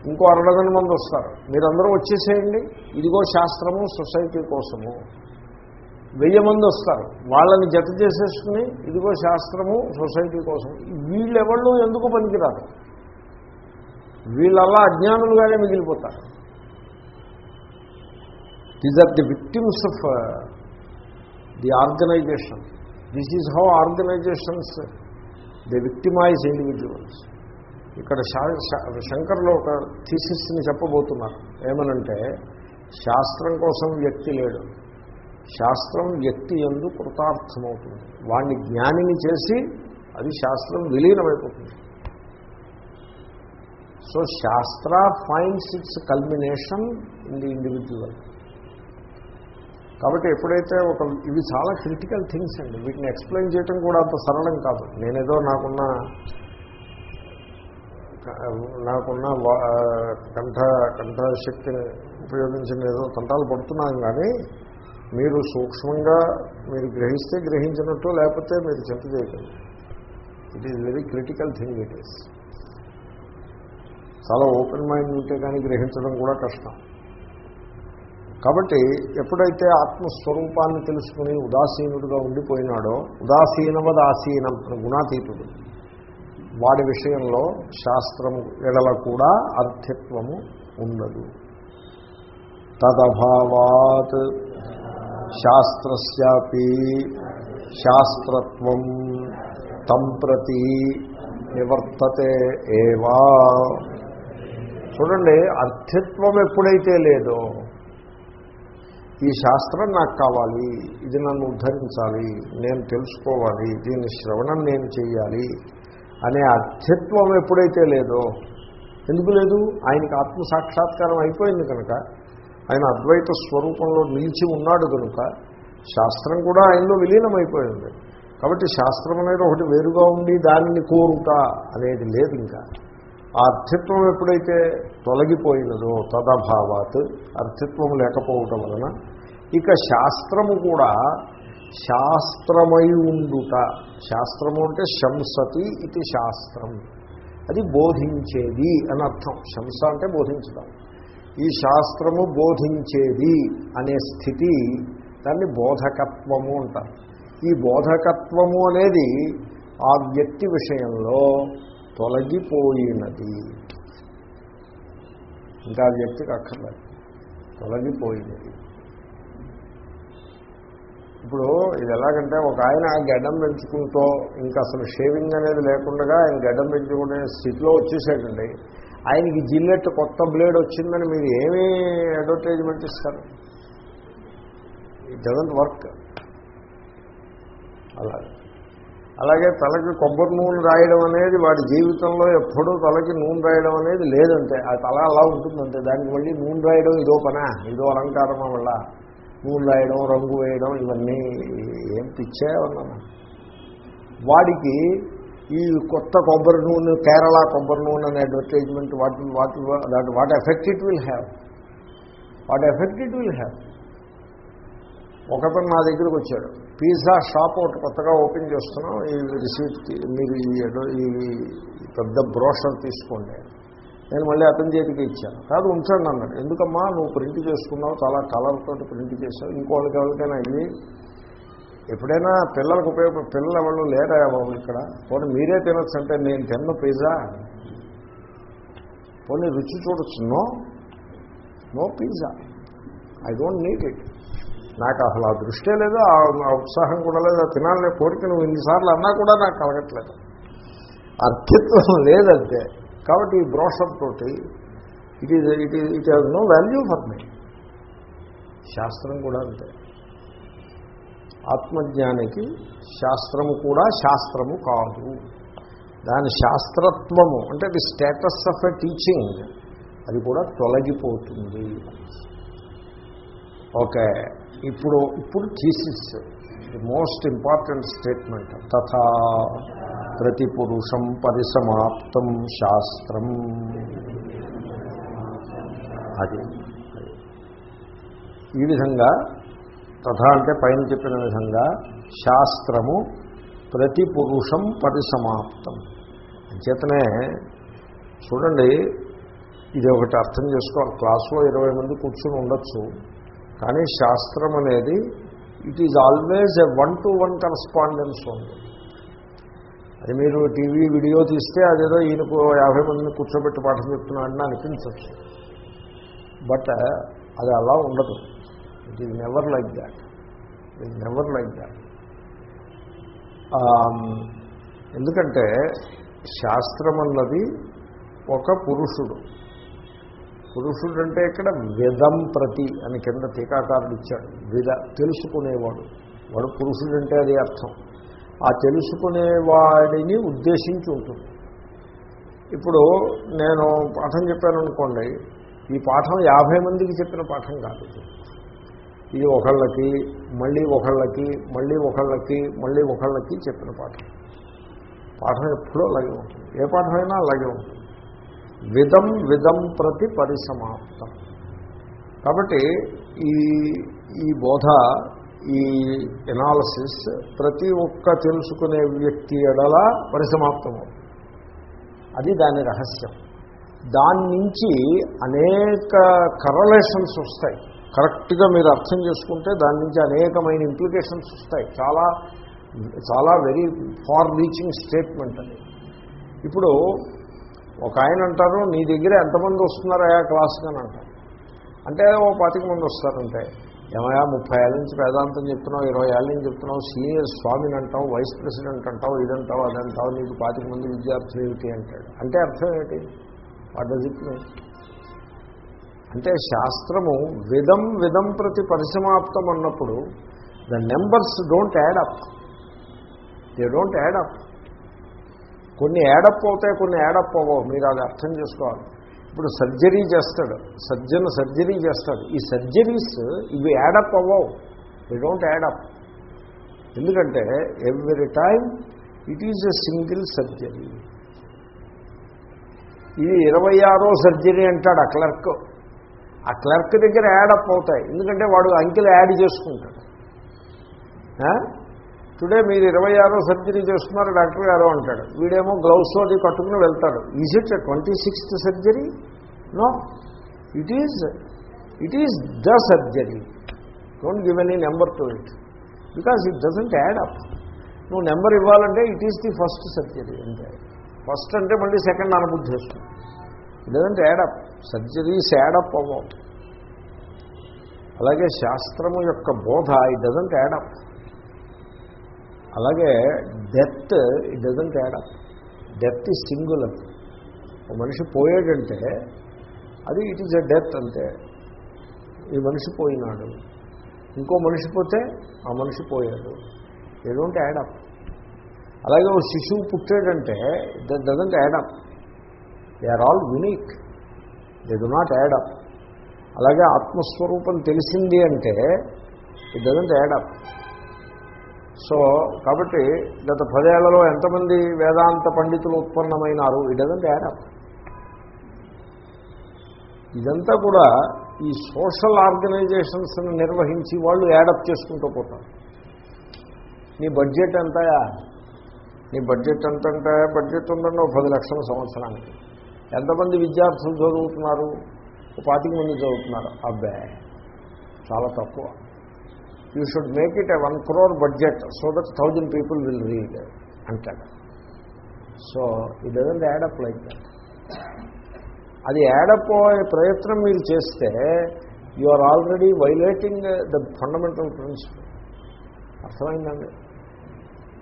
ఇంకో అరడజన్ మంది వస్తారు. మీరందరూ వచ్చేసేయండి. ఇదిగో శాస్త్రము సొసైటీ కోసము. వెయ్యి మంది వస్తారు. వాళ్ళని జత చేసేసుకుని ఇదిగో శాస్త్రము సొసైటీ కోసం. వీళ్ళెవళ్ళు ఎందుకు పనికిరారు? వీళ్ళల్లా అజ్ఞానులుగానే మిగిలిపోతారు. These are the victims of the organization this is how organizations the victimize individuals ఇక్కడ శంకర్లో ఒక థీసిస్ని చెప్పబోతున్నారు. ఏమనంటే శాస్త్రం కోసం వ్యక్తి లేడు. శాస్త్రం వ్యక్తి ఎందు కృతార్థమవుతుంది. వాణ్ణి జ్ఞానిని చేసి అది శాస్త్రం విలీనమైపోతుంది. So shastra finds its culmination in the individual కాబట్టి ఎప్పుడైతే ఒక ఇవి చాలా క్రిటికల్ థింగ్స్ అండి. వీటిని ఎక్స్ప్లెయిన్ చేయటం కూడా అంత సరళం కాదు. నేనేదో నాకున్న నాకున్న కంఠ కంఠశక్తిని ఉపయోగించిన ఏదో తంటాలు పడుతున్నాను కానీ మీరు సూక్ష్మంగా మీరు గ్రహిస్తే గ్రహించినట్టు లేకపోతే మీరు చింత చేయగలరు it is very critical thing it is చాలా ఓపెన్ మైండ్ ఉంటే కానీ గ్రహించడం కూడా కష్టం. కాబట్టి ఎప్పుడైతే ఆత్మస్వరూపాన్ని తెలుసుకుని ఉదాసీనుడుగా ఉండిపోయినాడో ఉదాసీనవదాసీనం గుణాతీతుడు వాడి విషయంలో శాస్త్రము ఎడల కూడా అర్థత్వము ఉండదు. తదభావాత్ శాస్త్రస్యాపి శాస్త్రత్వం తం ప్రతి నివర్తతే ఏవా. చూడండి అర్థత్వం ఎప్పుడైతే లేదో ఈ శాస్త్రం నాకు కావాలి ఇది నన్ను ఉద్ధరించాలి నేను తెలుసుకోవాలి దీని శ్రవణం నేను చేయాలి అనే అర్థత్వం ఎప్పుడైతే లేదో ఎందుకు లేదు? ఆయనకి ఆత్మ సాక్షాత్కారం అయిపోయింది కనుక ఆయన అద్వైత స్వరూపంలో నిలిచి ఉన్నాడు కనుక శాస్త్రం కూడా ఆయనలో విలీనమైపోయింది. కాబట్టి శాస్త్రం అనేది ఒకటి వేరుగా ఉండి దానిని కోరుట అనేది లేదు ఇంకా. ఆ అర్థిత్వం ఎప్పుడైతే తొలగిపోయినదో తదభావాత్ అర్థిత్వం లేకపోవటం వలన ఇక శాస్త్రము కూడా శాస్త్రమై ఉండుట. శాస్త్రము అంటే శంసతి ఇది శాస్త్రం. అది బోధించేది అని అర్థం. శంస అంటే బోధించడం ఈ శాస్త్రము బోధించేది అనే స్థితి దాన్ని బోధకత్వము అంటారు. ఈ బోధకత్వము అనేది ఆ వ్యక్తి విషయంలో తొలగిపోయినది. ఇంకా ఆ వ్యక్తికి అక్కర్లేదు. తొలగిపోయినది. ఇప్పుడు ఇది ఎలాగంటే ఒక ఆయన గడ్డం పెంచుకుంటూ ఇంకా అసలు షేవింగ్ అనేది లేకుండా ఆయన గడ్డం పెంచుకునే స్థితిలో వచ్చేసాడండి. ఆయనకి జిల్లెట్ కొత్త బ్లేడ్ వచ్చిందని మీరు ఏమీ అడ్వర్టైజ్మెంట్ ఇస్తారు? ఇట్ డజంట్ వర్క్ అలాగే అలాగే తలకి కొబ్బరి నూనె రాయడం అనేది వాడి జీవితంలో ఎప్పుడూ తలకి నూనె రాయడం అనేది లేదంటే ఆ తల అలా ఉంటుందంటే దానికి మళ్ళీ నూనె రాయడం ఇదో పనా? ఇదో అలంకారమా వల్ల నూనె రాయడం రంగు వేయడం ఇవన్నీ ఏం పిచ్చాయన్నా వాడికి ఈ కొత్త కొబ్బరి నూనె కేరళ కొబ్బరి నూనె అనే అడ్వర్టైజ్మెంట్ వాటి వాటి that what effect it will have what effect it will have ఒకతను నా దగ్గరికి వచ్చాడు. పిజ్జా షాప్ ఒకటి కొత్తగా ఓపెన్ చేస్తున్నాం. ఈ రిసీప్ట్ మీరు ఈ పెద్ద బ్రోషర్ తీసుకోండి. నేను మళ్ళీ అతని చేతికి ఇచ్చాను. కాదు ఉంచండి అన్నాడు. ఎందుకమ్మా? నువ్వు ప్రింట్ చేసుకున్నావు చాలా కలర్ తోటి ప్రింట్ చేసావు. ఇంకోళ్ళకి ఎవరికైనా ఇది ఎప్పుడైనా పిల్లలకు ఉపయోగ పిల్లలు ఎవరు లేరా బాబు ఇక్కడ? పోనీ మీరే తినొచ్చు అంటే నేను తిన్న పిజ్జా? పోనీ రుచి చూడొచ్చు. No. No pizza. I don't need it. నాకు అసలు ఆ దృష్టే లేదు ఆ ఉత్సాహం కూడా లేదు ఆ తినాలనే కోరిక నువ్వు ఇన్నిసార్లు అన్నా కూడా నాకు కలగట్లేదు. అర్థిత్వం లేదంతే. కాబట్టి ఈ బ్రోషర్ తోటి it is it is it has no value for me. శాస్త్రం కూడా అంతే. ఆత్మజ్ఞానికి శాస్త్రము కూడా శాస్త్రము కాదు. దాని శాస్త్రత్వము అంటే the status of a teaching అది కూడా తొలగిపోతుంది. ఓకే ఇప్పుడు ఇప్పుడు thesis the most important statement తథా ప్రతి పురుషం పరిసమాప్తం శాస్త్రం. అది. ఈ విధంగా తథా అంటే పైన చెప్పిన విధంగా శాస్త్రము ప్రతి పురుషం పరిసమాప్తం. చేతనే చూడండి ఇది ఒకటి అర్థం చేసుకోవాలి క్లాసులో ఇరవై మంది కూర్చుని ఉండొచ్చు కానీ శాస్త్రం అనేది it is always a one to one correspondence ఉంది అది మీరు టీవీ వీడియో తీస్తే అదేదో ఈయనకు యాభై మందిని కూర్చోబెట్టి పాఠం చెప్తున్నాడని అనిపించవచ్చు బట్ అది అలా ఉండదు. It is never like that it never like that ఎందుకంటే శాస్త్రం అన్నది ఒక పురుషుడు. పురుషుడు అంటే ఇక్కడ విధం ప్రతి అని కింద టీకాకారుడు ఇచ్చాడు. విధ తెలుసుకునేవాడు. వాడు పురుషుడు అంటే అది అర్థం. ఆ తెలుసుకునేవాడిని ఉద్దేశించి ఉంటుంది. ఇప్పుడు నేను పాఠం చెప్పాను అనుకోండి ఈ పాఠం యాభై మందికి చెప్పిన పాఠం కాదు. ఇది. ఒకళ్ళకి మళ్ళీ ఒకళ్ళకి మళ్ళీ ఒకళ్ళకి మళ్ళీ ఒకళ్ళకి చెప్పిన పాఠం. పాఠం ఎప్పుడూ అలాగే ఉంటుంది. ఏ పాఠమైనా అలాగే ఉంటుంది. విధం విధం ప్రతి పరిసమాప్తం. కాబట్టి ఈ ఈ బోధ ఈ ఎనాలసిస్ ప్రతి ఒక్క తెలుసుకునే వ్యక్తి ఎడల పరిసమాప్తము అది దాని రహస్యం. దాని నుంచి అనేక కరలేషన్స్ వస్తాయి. కరెక్ట్గా మీరు అర్థం చేసుకుంటే దాని నుంచి అనేకమైన ఇంప్లికేషన్స్ వస్తాయి. చాలా చాలా వెరీ ఫార్ రీచింగ్ స్టేట్మెంట్ అది. ఇప్పుడు ఒక ఆయన అంటారు నీ దగ్గర ఎంతమంది వస్తున్నారు ఆ క్లాస్కి అని అంటారు. అంటే ఓ పాతిక మంది వస్తారంటే ఏమయా ముప్పై ఏళ్ళ నుంచి వేదాంతం చెప్తున్నావు ఇరవై ఏళ్ళ నుంచి చెప్తున్నావు సీనియర్ స్వామిని అంటావు వైస్ ప్రెసిడెంట్ అంటావు ఇదంటావు అదంటావు నీకు పాతిక మంది విద్యార్థులు ఏమిటి? అంటాడు. అంటే అర్థం ఏమిటి వాట్ డజ్ ఇట్ మీన్ అంటే శాస్త్రము విధం విధం ప్రతి పరిసమాప్తం అన్నప్పుడు the numbers don't add up. They don't add up. కొన్ని యాడప్ అవుతాయి కొన్ని యాడప్ అవ్వవు. మీరు అది అర్థం చేసుకోవాలి. ఇప్పుడు సర్జరీ చేస్తాడు. సర్జన్ సర్జరీ చేస్తాడు. ఈ సర్జరీస్ ఇవి యాడప్ అవ్వవు. దే డోంట్ యాడప్ ఎందుకంటే every time it is a single surgery. ఇది ఇరవై ఆరో సర్జరీ అంటాడు ఆ క్లర్క్. ఆ క్లర్క్ దగ్గర యాడప్ అవుతాయి. ఎందుకంటే వాడు అంకెలు యాడ్ చేసుకుంటాడు. టుడే మీరు ఇరవై ఆరో సర్జరీ చేస్తున్నారు డాక్టర్ గారు అంటాడు. వీడేమో గ్లౌస్ అది కట్టుకుని వెళ్తాడు. Is it twenty sixth surgery no it is it is the surgery don't give any number to it because it doesn't add up నువ్వు నెంబర్ ఇవ్వాలంటే it is the first surgery అంటే first అంటే మళ్ళీ second అనుబుద్ధి చేస్తుంది. It doesn't up surgeries add up అవ్వవు. అలాగే శాస్త్రము యొక్క బోధ ఇట్ డజంట్ యాడప్ అలాగే death it doesn't add up death ఈ సింగులర్. ఒక మనిషి పోయాడంటే అది ఇట్ ఈజ్ ఎ డెత్ అంతే. ఈ మనిషి పోయినాడు. ఇంకో మనిషి పోతే ఆ మనిషి పోయాడు. దే డోంట్ యాడప్ అలాగే ఒక శిశువు పుట్టాడంటే that doesn't add up they are all unique they do not add up అలాగే ఆత్మస్వరూపం తెలిసింది అంటే ఇట్ డజంట్ యాడప్ సో కాబట్టి గత పదేళ్ళలో ఎంతమంది వేదాంత పండితులు ఉత్పన్నమైనారు? ఇట్ డజంట్ యాడప్ ఇదంతా కూడా ఈ సోషల్ ఆర్గనైజేషన్స్ని నిర్వహించి వాళ్ళు యాడప్ చేసుకుంటూ పోతారు. నీ బడ్జెట్ ఎంతయా? నీ బడ్జెట్ ఎంత అంటే బడ్జెట్ ఉందండి ఒక పది లక్షల సంవత్సరానికి. ఎంతమంది విద్యార్థులు చదువుతున్నారు? పాతిక మంది చదువుతున్నారు. అబ్బాయి చాలా తక్కువ. You should make it a one crore budget so that thousand people will read అంటాడు. So it doesn't add up like that అది యాడప్ అయ్యే ప్రయత్నం మీరు చేస్తే you are already violating the fundamental principle అర్థమైందండి?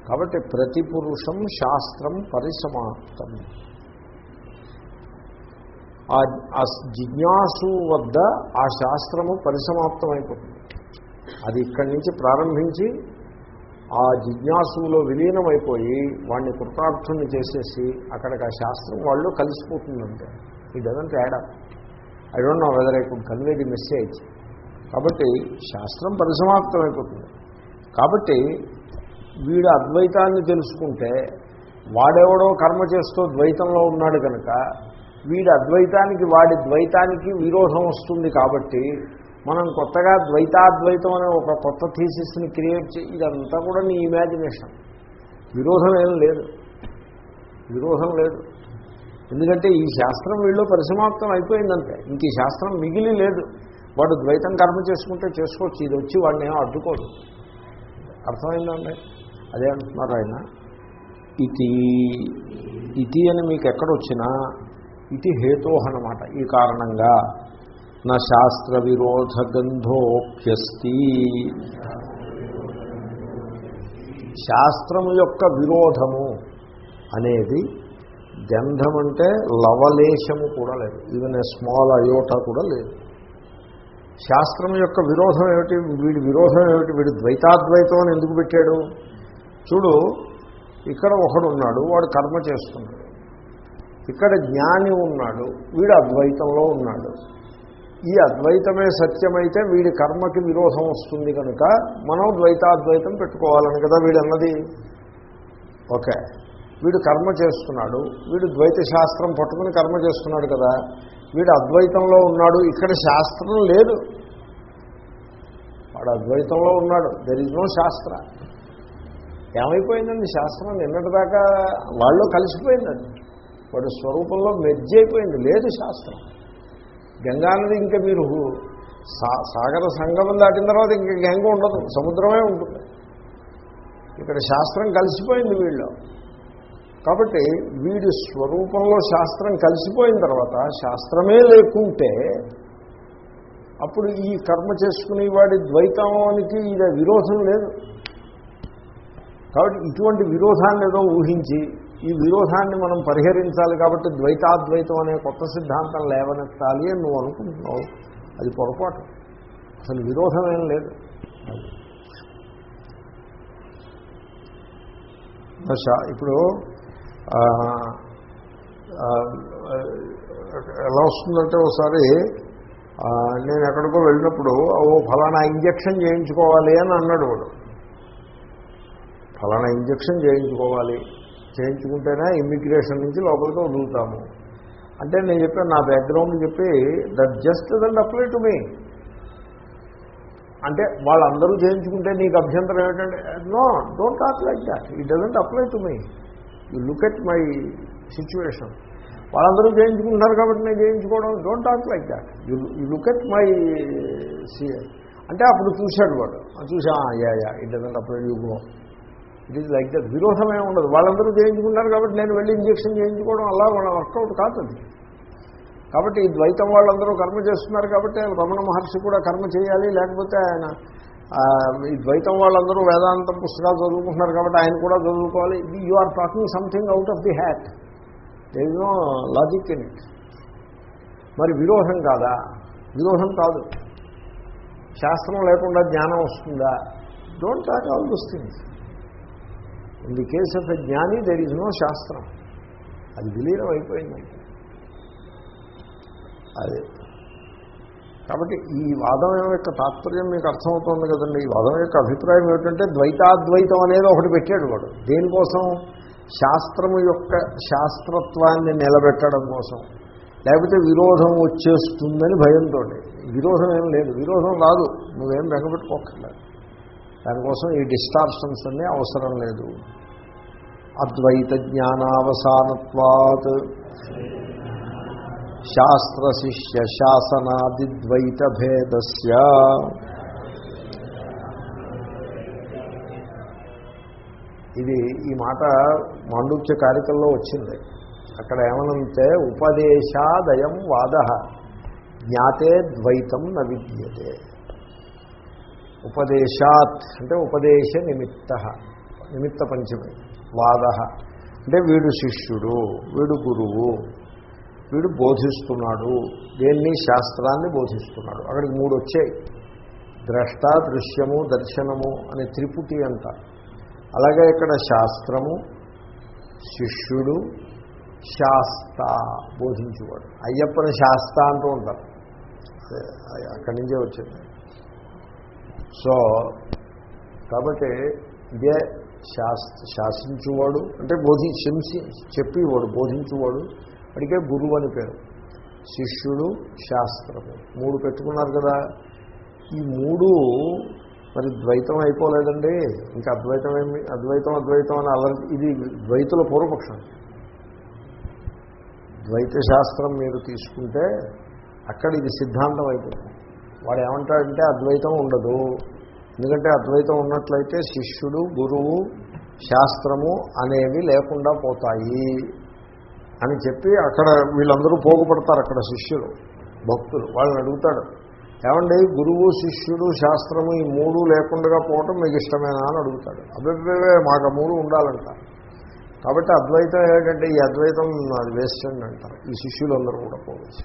కాబట్టి ప్రతి పురుషం శాస్త్రం పరిసమాప్తం. ఆ జిజ్ఞాసు వద్ద ఆ శాస్త్రము పరిసమాప్తం అయిపోతుంది అది ఇక్కడి నుంచి ప్రారంభించి ఆ జిజ్ఞాసులో విలీనమైపోయి వాడిని కృతార్థుని చేసేసి అక్కడికి ఆ శాస్త్రం వాళ్ళు కలిసిపోతుందంటే. ఈ doesn't add up I don't know whether I could convey the message కాబట్టి శాస్త్రం పరిసమాప్తం అయిపోతుంది కాబట్టి వీడు అద్వైతాన్ని తెలుసుకుంటే వాడెవడో కర్మ చేస్తూ ద్వైతంలో ఉన్నాడు కనుక వీడి అద్వైతానికి వాడి ద్వైతానికి విరోధం వస్తుంది కాబట్టి మనం కొత్తగా ద్వైతాద్వైతం అనే ఒక కొత్త థీసిస్ని క్రియేట్ చే ఇదంతా కూడా నీ ఇమాజినేషన్ విరోధం ఏం లేదు. విరోధం లేదు. ఎందుకంటే ఈ శాస్త్రం వీళ్ళు పరిసమాప్తం అయిపోయిందంటే ఇంక ఈ శాస్త్రం మిగిలి లేదు. వాడు ద్వైతం కర్మ చేసుకుంటే చేసుకోవచ్చు. ఇది వచ్చి వాడిని ఏమో అడ్డుకోదు అర్థమైందండి? అదే అంటున్నారు ఆయన. ఇది ఇది అని మీకు ఎక్కడొచ్చినా ఇది హేతోహ అనమాట ఈ కారణంగా నా శాస్త్ర విరోధ గంధోప్యస్తి శాస్త్రము యొక్క విరోధము అనేది గంధం అంటే లవలేశము కూడా లేదు. ఈవెన్ ఏ స్మాల్ అయోటా కూడా లేదు. శాస్త్రం యొక్క విరోధం ఏమిటి? వీడి విరోధం ఏమిటి? వీడు ద్వైతాద్వైతం అని ఎందుకు పెట్టాడు? చూడు ఇక్కడ ఒకడు ఉన్నాడు వాడు కర్మ చేస్తున్నాడు. ఇక్కడ జ్ఞాని ఉన్నాడు వీడు అద్వైతంలో ఉన్నాడు. ఈ అద్వైతమే సత్యమైతే వీడి కర్మకి విరోధం వస్తుంది కనుక మనం ద్వైతాద్వైతం పెట్టుకోవాలని కదా వీడన్నది. ఓకే వీడు కర్మ చేస్తున్నాడు వీడు ద్వైత శాస్త్రం పట్టుకుని కర్మ చేస్తున్నాడు కదా వీడు అద్వైతంలో ఉన్నాడు ఇక్కడ శాస్త్రం లేదు. వాడు అద్వైతంలో ఉన్నాడు దెర్ ఇస్ నో శాస్త్ర. ఏమైపోయిందండి శాస్త్రం? నిన్నటిదాకా వాళ్ళు కలిసిపోయిందండి. వాడు స్వరూపంలో మెజ్జైపోయింది లేదు శాస్త్రం. గంగానది ఇంకా మీరు సాగర సంగమం దాటిన తర్వాత ఇంకా గంగ ఉండదు. సముద్రమే ఉంటుంది. ఇక్కడ శాస్త్రం కలిసిపోయింది వీళ్ళు. కాబట్టి వీడి స్వరూపంలో శాస్త్రం కలిసిపోయిన తర్వాత శాస్త్రమే లేకుంటే అప్పుడు ఈ కర్మ చేసుకునే వాడి ద్వైతానికి ఇది విరోధం లేదు. కాబట్టి ఇటువంటి విరోధాన్ని ఏదో ఊహించి ఈ విరోధాన్ని మనం పరిహరించాలి కాబట్టి ద్వైతాద్వైతం అనే కొత్త సిద్ధాంతం లేవనెత్తాలి అని నువ్వు అనుకుంటున్నావు. అది పొరపాటు. అసలు విరోధమేం లేదు. దశ. ఇప్పుడు ఎలా వస్తుందంటే ఒకసారి నేను ఎక్కడికో వెళ్ళినప్పుడు ఓ ఫలానా ఇంజక్షన్ చేయించుకోవాలి అని అన్నాడు వాడు. ఫలానా ఇంజక్షన్ చేయించుకోవాలి. చేయించుకుంటేనే ఇమ్మిగ్రేషన్ నుంచి లోపలికి వదులుతాము. అంటే నేను చెప్పాను నా బ్యాక్గ్రౌండ్ చెప్పి that just that apply to me అంటే వాళ్ళందరూ చేయించుకుంటే నీకు అభ్యంతరం ఏమిటంటే no don't talk like that it doesn't apply to me you look at my situation వాళ్ళందరూ చేయించుకుంటున్నారు కాబట్టి నేను చేయించుకోవడం don't talk like that you you look at my అంటే అప్పుడు చూశాడు వాడు. చూసా yeah yeah it doesn't apply you go it is like that విరోధమే ఉండదు. వాళ్ళందరూ చేయించుకుంటారు కాబట్టి నేను వెళ్ళి ఇంజక్షన్ చేయించుకోవడం అలా వాళ్ళ వర్కౌట్ కాదు అది. కాబట్టి ఈ ద్వైతం వాళ్ళందరూ కర్మ చేస్తున్నారు కాబట్టి రమణ మహర్షి కూడా కర్మ చేయాలి లేకపోతే ఆయన ఈ ద్వైతం వాళ్ళందరూ వేదాంతం పుస్తకాలు చదువుకుంటున్నారు కాబట్టి ఆయన కూడా చదువుకోవాలి. You are talking something out of the hat there no logic in it మరి విరోధం కాదా? విరోధం కాదు. శాస్త్రం లేకుండా జ్ఞానం వస్తుందా? Don't talk all this things in the case of a jnani there is no శాస్త్రం అది విలీనం అయిపోయిందండి అది. కాబట్టి ఈ వాదం యొక్క తాత్పర్యం మీకు అర్థమవుతుంది కదండి. ఈ వాదం యొక్క అభిప్రాయం ఏమిటంటే ద్వైతాద్వైతం అనేది ఒకటి పెట్టాడు వాడు. దేనికోసం? శాస్త్రము యొక్క శాస్త్రత్వాన్ని నిలబెట్టడం కోసం. లేకపోతే విరోధం వచ్చేస్తుందని భయంతో విరోధం ఏం లేదు. విరోధం రాదు. నువ్వేం బెంగపెట్టుకోక్కర్లేదు. దానికోసం ఈ డిస్టార్షన్స్ అన్నీ అవసరం లేదు. అద్వైత జ్ఞానావసానత్వాత్ శాస్త్రశిష్య శాసనాదిద్వైత భేదస్య ఇది ఈ మాట మాండుక్య కారికల్లో వచ్చింది. అక్కడ ఏమనంటే ఉపదేశాదయం వాద. జ్ఞాతే ద్వైతం న విద్యతే. ఉపదేశాత్ అంటే ఉపదేశ నిమిత్త నిమిత్త పంచమి వాద. అంటే వీడు శిష్యుడు వీడు గురువు వీడు బోధిస్తున్నాడు దేన్ని శాస్త్రాన్ని బోధిస్తున్నాడు. అక్కడికి మూడు వచ్చాయి. ద్రష్ట దృశ్యము దర్శనము అనే త్రిపుటి అంట. అలాగే ఇక్కడ శాస్త్రము శిష్యుడు శాస్త బోధించేవాడు. అయ్యప్పని శాస్త అంటూ ఉంటారు. అక్కడి నుంచే వచ్చింది. సో కాబట్టి ఇదే శాస్త్ర శాసించువాడు అంటే బోధి శంసి చెప్పేవాడు బోధించువాడు అడిగే గురువు అని పేరు. శిష్యుడు శాస్త్రము. మూడు పెట్టుకున్నారు కదా. ఈ మూడు మరి ద్వైతం అయిపోలేదండి. ఇంకా అద్వైతం ఏమి అద్వైతం అద్వైతం అని అలా ఇది ద్వైతుల పూర్వపక్షం. ద్వైత శాస్త్రం మీరు తీసుకుంటే అక్కడ ఇది సిద్ధాంతం అయిపోతుంది. వాడు ఏమంటాడంటే అద్వైతం ఉండదు. ఎందుకంటే అద్వైతం ఉన్నట్లయితే శిష్యుడు గురువు శాస్త్రము అనేవి లేకుండా పోతాయి అని చెప్పి అక్కడ వీళ్ళందరూ పోగుపడతారు అక్కడ శిష్యులు భక్తులు. వాళ్ళని అడుగుతాడు ఏమండి గురువు శిష్యుడు శాస్త్రము ఈ మూడు లేకుండా పోవటం మీకు ఇష్టమేనా? అని అడుగుతాడు. అభిప్రాయమే మాకు మూడు ఉండాలంట కాబట్టి అద్వైతం ఏంటంటే ఈ అద్వైతం అది వేస్ట్ అండి అంటారు. ఈ శిష్యులందరూ కూడా పోవచ్చు.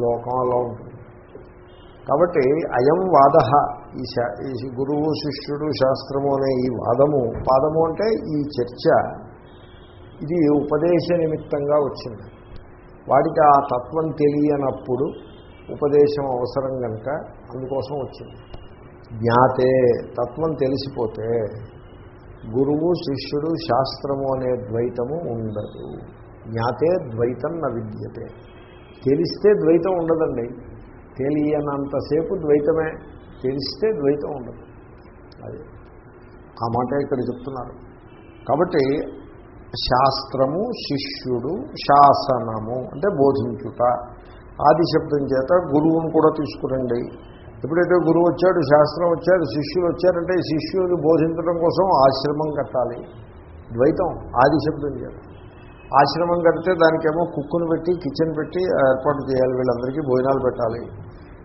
లోకం అలా ఉంటుంది. కాబట్టి అయం వాద ఈ శా- ఈ గురువు శిష్యుడు శాస్త్రము అనే ఈ వాదము పాదము అంటే ఈ చర్చ ఇది ఉపదేశ నిమిత్తంగా వచ్చింది. వాడికి ఆ తత్వం తెలియనప్పుడు ఉపదేశం అవసరం కనుక అందుకోసం వచ్చింది. జ్ఞాతే తత్వం తెలిసిపోతే గురువు శిష్యుడు శాస్త్రము అనే ద్వైతము ఉండదు. జ్ఞాతే ద్వైతం న విద్యతే. తెలిస్తే ద్వైతం ఉండదండి. తెలియనంతసేపు ద్వైతమే. తెలిస్తే ద్వైతం ఉండదు. అది ఆ మాట ఇక్కడ చెప్తున్నారు. కాబట్టి శాస్త్రము శిష్యుడు శాసనము అంటే బోధించుట. ఆది శబ్దం చేత గురువును కూడా తీసుకురండి. ఎప్పుడైతే గురువు వచ్చాడు శాస్త్రం వచ్చాడు శిష్యులు వచ్చారంటే శిష్యుని బోధించడం కోసం ఆశ్రమం కట్టాలి. ద్వైతం ఆది శబ్దం చేత. ఆశ్రమం కడితే దానికేమో కుక్కును పెట్టి కిచెన్ పెట్టి ఏర్పాటు చేయాలి. వీళ్ళందరికీ భోజనాలు పెట్టాలి.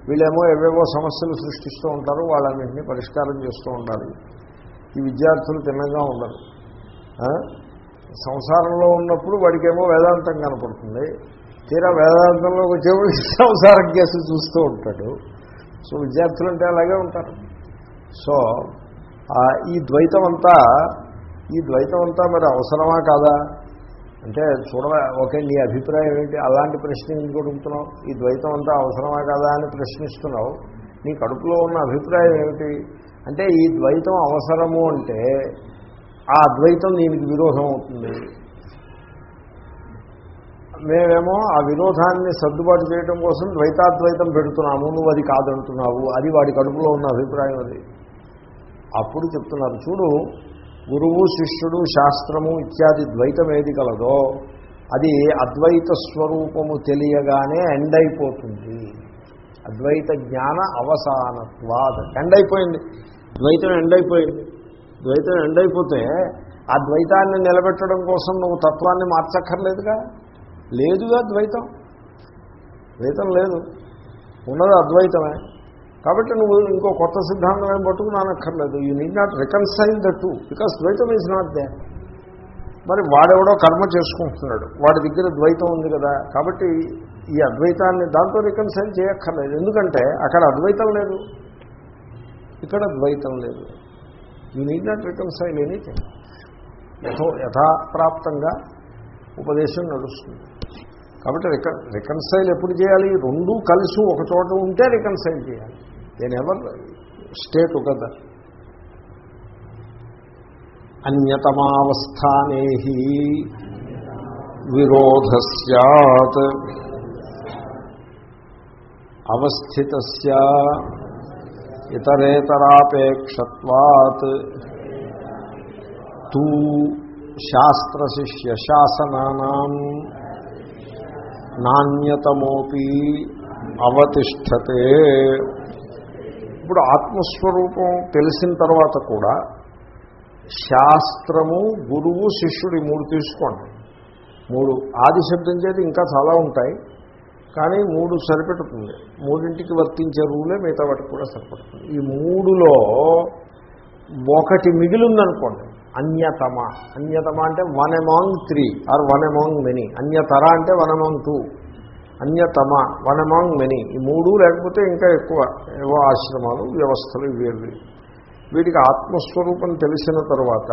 వీళ్ళేమో ఏవేవో సమస్యలు సృష్టిస్తూ ఉంటారు. వాళ్ళన్నింటినీ పరిష్కారం చేస్తూ ఉండాలి. ఈ విద్యార్థులు తిన్నగా ఉండరు. సంసారంలో ఉన్నప్పుడు వాడికేమో వేదాంతం కనపడుతుంది. తీరా వేదాంతంలోకి వచ్చేప్పుడు సంసారం కేసు చూస్తూ ఉంటాడు. సో విద్యార్థులు అంటే అలాగే ఉంటారు. సో ఈ ద్వైతం అంతా ఈ ద్వైతం అంతా మరి అవసరమా కాదా? అంటే చూడవా ఓకే నీ అభిప్రాయం ఏంటి? అలాంటి ప్రశ్న ఎందుకు అడుగుతున్నావు? ఈ ద్వైతం అంతా అవసరమా కదా అని ప్రశ్నిస్తున్నావు. నీ కడుపులో ఉన్న అభిప్రాయం ఏమిటి? అంటే ఈ ద్వైతం అవసరము అంటే ఆ అద్వైతం దీనికి విరోధం అవుతుంది. మేమేమో ఆ విరోధాన్ని సర్దుబాటు చేయడం కోసం ద్వైతాద్వైతం పెడుతున్నాము. నువ్వు అది కాదంటున్నావు. అది వాడి కడుపులో ఉన్న అభిప్రాయం అది. అప్పుడు చెప్తున్నారు. చూడు గురువు శిష్యుడు శాస్త్రము ఇత్యాది ద్వైతం ఏది కలదో అది అద్వైత స్వరూపము తెలియగానే ఎండ్ అయిపోతుంది. అద్వైత జ్ఞాన అవసానత్వాద్. ఎండ్ అయిపోయింది. ద్వైతం ఎండ్ అయిపోయింది. ద్వైతం ఎండ్ అయిపోతే ఆ ద్వైతాన్ని నిలబెట్టడం కోసం నువ్వు తత్వాన్ని మార్చక్కర్లేదుగా? లేదుగా ద్వైతం. ద్వైతం లేదు. ఉన్నది అద్వైతమే. కాబట్టి నువ్వు ఇంకో కొత్త సిద్ధాంతం ఏం పట్టుకున్నానక్కర్లేదు. You need not reconcile the two because dvaitam is not there మరి వాడెవడో కర్మ చేసుకుంటున్నాడు. వాడి దగ్గర ద్వైతం ఉంది కదా. కాబట్టి ఈ అద్వైతాన్ని దాంతో రికన్సైల్ చేయక్కర్లేదు. ఎందుకంటే అక్కడ అద్వైతం లేదు. ఇక్కడ ద్వైతం లేదు. You need not reconcile anything యథో యథాప్రాప్తంగా ఉపదేశం నడుస్తుంది. కాబట్టి రిక రికన్సైల్ ఎప్పుడు చేయాలి? రెండూ కలిసి ఒక చోట ఉంటే రికన్సైల్ చేయాలి. దేని ఎవర్ స్టే టుగెదర్ అన్యతమావస్థానే విరోధ సత్ అవస్థిత ఇతరేతరాపేక్షత్వాత్ తూ శాస్త్రశిష్య శాసనానాం నాణ్యతమోపి అవతిష్టతే ఇప్పుడు ఆత్మస్వరూపం తెలిసిన తర్వాత కూడా శాస్త్రము గురువు శిష్యుడు ఈ మూడు తీసుకోండి. మూడు ఆది శబ్దం చేతి ఇంకా చాలా ఉంటాయి. కానీ మూడు సరిపెడుతుంది మూడింటికి వర్తించే రూలే మిగతా వాటికి కూడా సరిపడుతుంది. ఈ మూడులో ఒకటి మిగిలిందనుకోండి. అన్యతమ. అన్యతమ అంటే one among three or one among many. అన్యతర అంటే వన్ అమాంగ్ టూ. అన్యతమ వన్ అమాంగ్ మెనీ. ఈ మూడు లేకపోతే ఇంకా ఎక్కువ. ఏవో ఆశ్రమాలు వ్యవస్థలు ఇవేవి వీటికి ఆత్మస్వరూపం తెలిసిన తర్వాత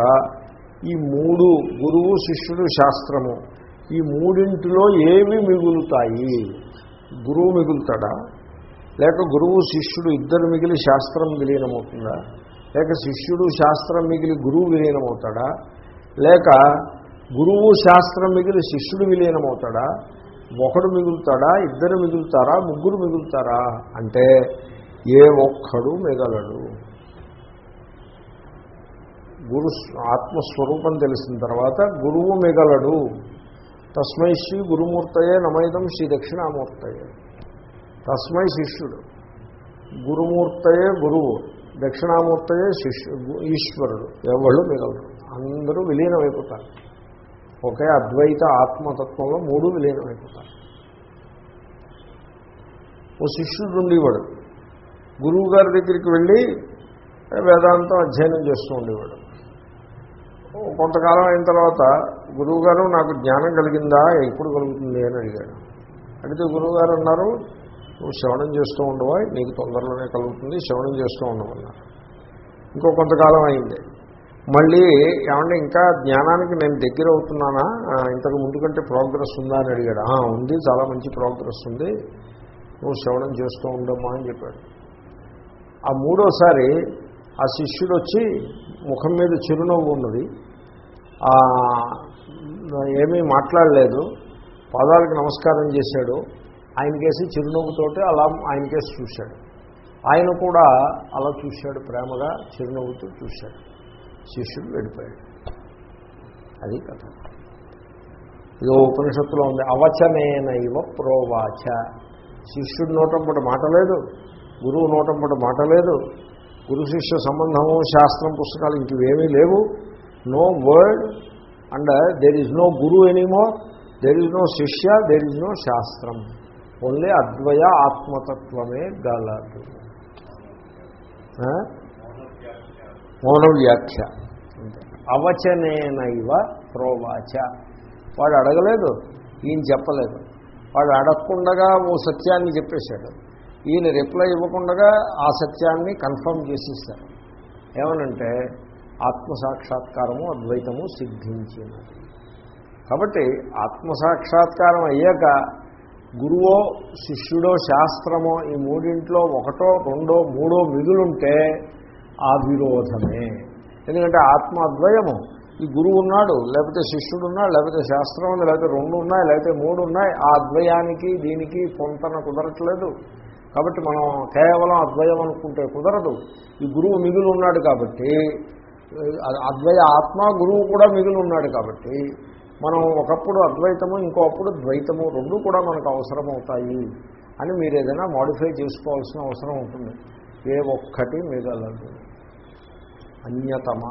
ఈ మూడు గురువు శిష్యుడు శాస్త్రము ఈ మూడింటిలో ఏవి మిగులుతాయి? గురువు మిగులుతాడా? లేక గురువు శిష్యుడు ఇద్దరు మిగిలి శాస్త్రం విలీనమవుతుందా? లేక శిష్యుడు శాస్త్రం మిగిలి గురువు విలీనమవుతాడా? లేక గురువు శాస్త్రం మిగిలి శిష్యుడు విలీనమవుతాడా? ఒకడు మిగులుతాడా ఇద్దరు మిగులుతారా ముగ్గురు మిగులుతారా? అంటే ఏ ఒక్కడు మిగలడు. గురు ఆత్మస్వరూపం తెలిసిన తర్వాత గురువు మిగలడు. తస్మై శ్రీ గురుమూర్తయే నమైదం శ్రీ దక్షిణామూర్తయే. తస్మై శిష్యుడు. గురుమూర్తయే గురువు. దక్షిణామూర్తయే శిష్యు ఈశ్వరుడు. ఎవళ్ళు మిగలరు? అందరూ విలీనమైపోతారు. ఒకే అద్వైత ఆత్మతత్వంలో మూడు విలీనమైపోతారు. ఓ శిష్యుడు ఉండేవాడు. గురువు గారి దగ్గరికి వెళ్ళి వేదాంతం అధ్యయనం చేస్తూ ఉండేవాడు. కొంతకాలం అయిన తర్వాత గురువుగారు నాకు జ్ఞానం కలిగిందా? ఎప్పుడు కలుగుతుంది? అని అడిగాడు. అడిగితే గురువుగారు అన్నారు నువ్వు శ్రవణం చేస్తూ ఉండవా? నీకు తొందరలోనే కలుగుతుంది శ్రవణం చేస్తూ ఉండమన్నారు ఇంకో కొంతకాలం అయింది. మళ్ళీ ఏమంటే ఇంకా జ్ఞానానికి నేను దగ్గర అవుతున్నానా? ఇంతకు ముందు కంటే ప్రోగ్రెస్ ఉందా అని అడిగాడు. ఉంది చాలా మంచి ప్రోగ్రెస్ ఉంది. నువ్వు శ్రవణం చేస్తూ ఉండమ్మా అని చెప్పాడు. ఆ మూడోసారి ఆ శిష్యుడు వచ్చి ముఖం మీద చిరునవ్వు ఉన్నది. ఏమీ మాట్లాడలేదు. పాదాలకు నమస్కారం చేశాడు. ఆయనకేసి చిరునవ్వుతోటి అలా ఆయనకేసి చూశాడు. ఆయన కూడా అలా చూశాడు ప్రేమగా చిరునవ్వుతూ చూశాడు. శిష్యుడు వెళ్ళిపోయాడు. అది కథ. ఇదో ఉపనిషత్తులో ఉంది అవచనేనైవ ప్రోవాచ. శిష్యుడు నోటంపట మాట లేదు గురువు నోటంపట మాట లేదు గురు శిష్య సంబంధము శాస్త్రం పుస్తకాలు ఇంటివేమీ లేవు. No word and there is no guru anymore there is no shishya there is no shastram. Only అద్వయ ఆత్మతత్వమే గలదు. మౌన వ్యాఖ్య. అవచనేనైవ ప్రోవాచ. వాడు అడగలేదు ఈయన చెప్పలేదు. వాడు అడగకుండగా ఓ సత్యాన్ని చెప్పేశాడు. ఈయన రిప్లై ఇవ్వకుండా ఆ సత్యాన్ని కన్ఫర్మ్ చేసేస్తారు ఏమనంటే ఆత్మసాక్షాత్కారము అద్వైతము సిద్ధించినది. కాబట్టి ఆత్మసాక్షాత్కారం అయ్యాక గురువో శిష్యుడో శాస్త్రమో ఈ మూడింట్లో ఒకటో రెండో మూడో మిగులుంటే ఆ విరోధమే ఎందుకంటే ఆత్మ అద్వయము ఈ గురువు ఉన్నాడు లేకపోతే శిష్యుడు ఉన్నాడు లేకపోతే శాస్త్రం ఉంది లేకపోతే రెండు ఉన్నాయి లేకపోతే మూడు ఉన్నాయి ఆ అద్వయానికి దీనికి పొంతన కుదరట్లేదు. కాబట్టి మనం కేవలం అద్వయం అనుకుంటే కుదరదు. ఈ గురువు మిగులు ఉన్నాడు కాబట్టి అద్వయ ఆత్మ గురువు కూడా మిగిలి ఉన్నాడు కాబట్టి మనం ఒకప్పుడు అద్వైతము ఇంకోప్పుడు ద్వైతము రెండు కూడా మనకు అవసరం అవుతాయి అని మీరు ఏదైనా మాడిఫై చేసుకోవాల్సిన అవసరం ఉంటుంది. ఏ ఒక్కటి మిగలదు. అన్యతమ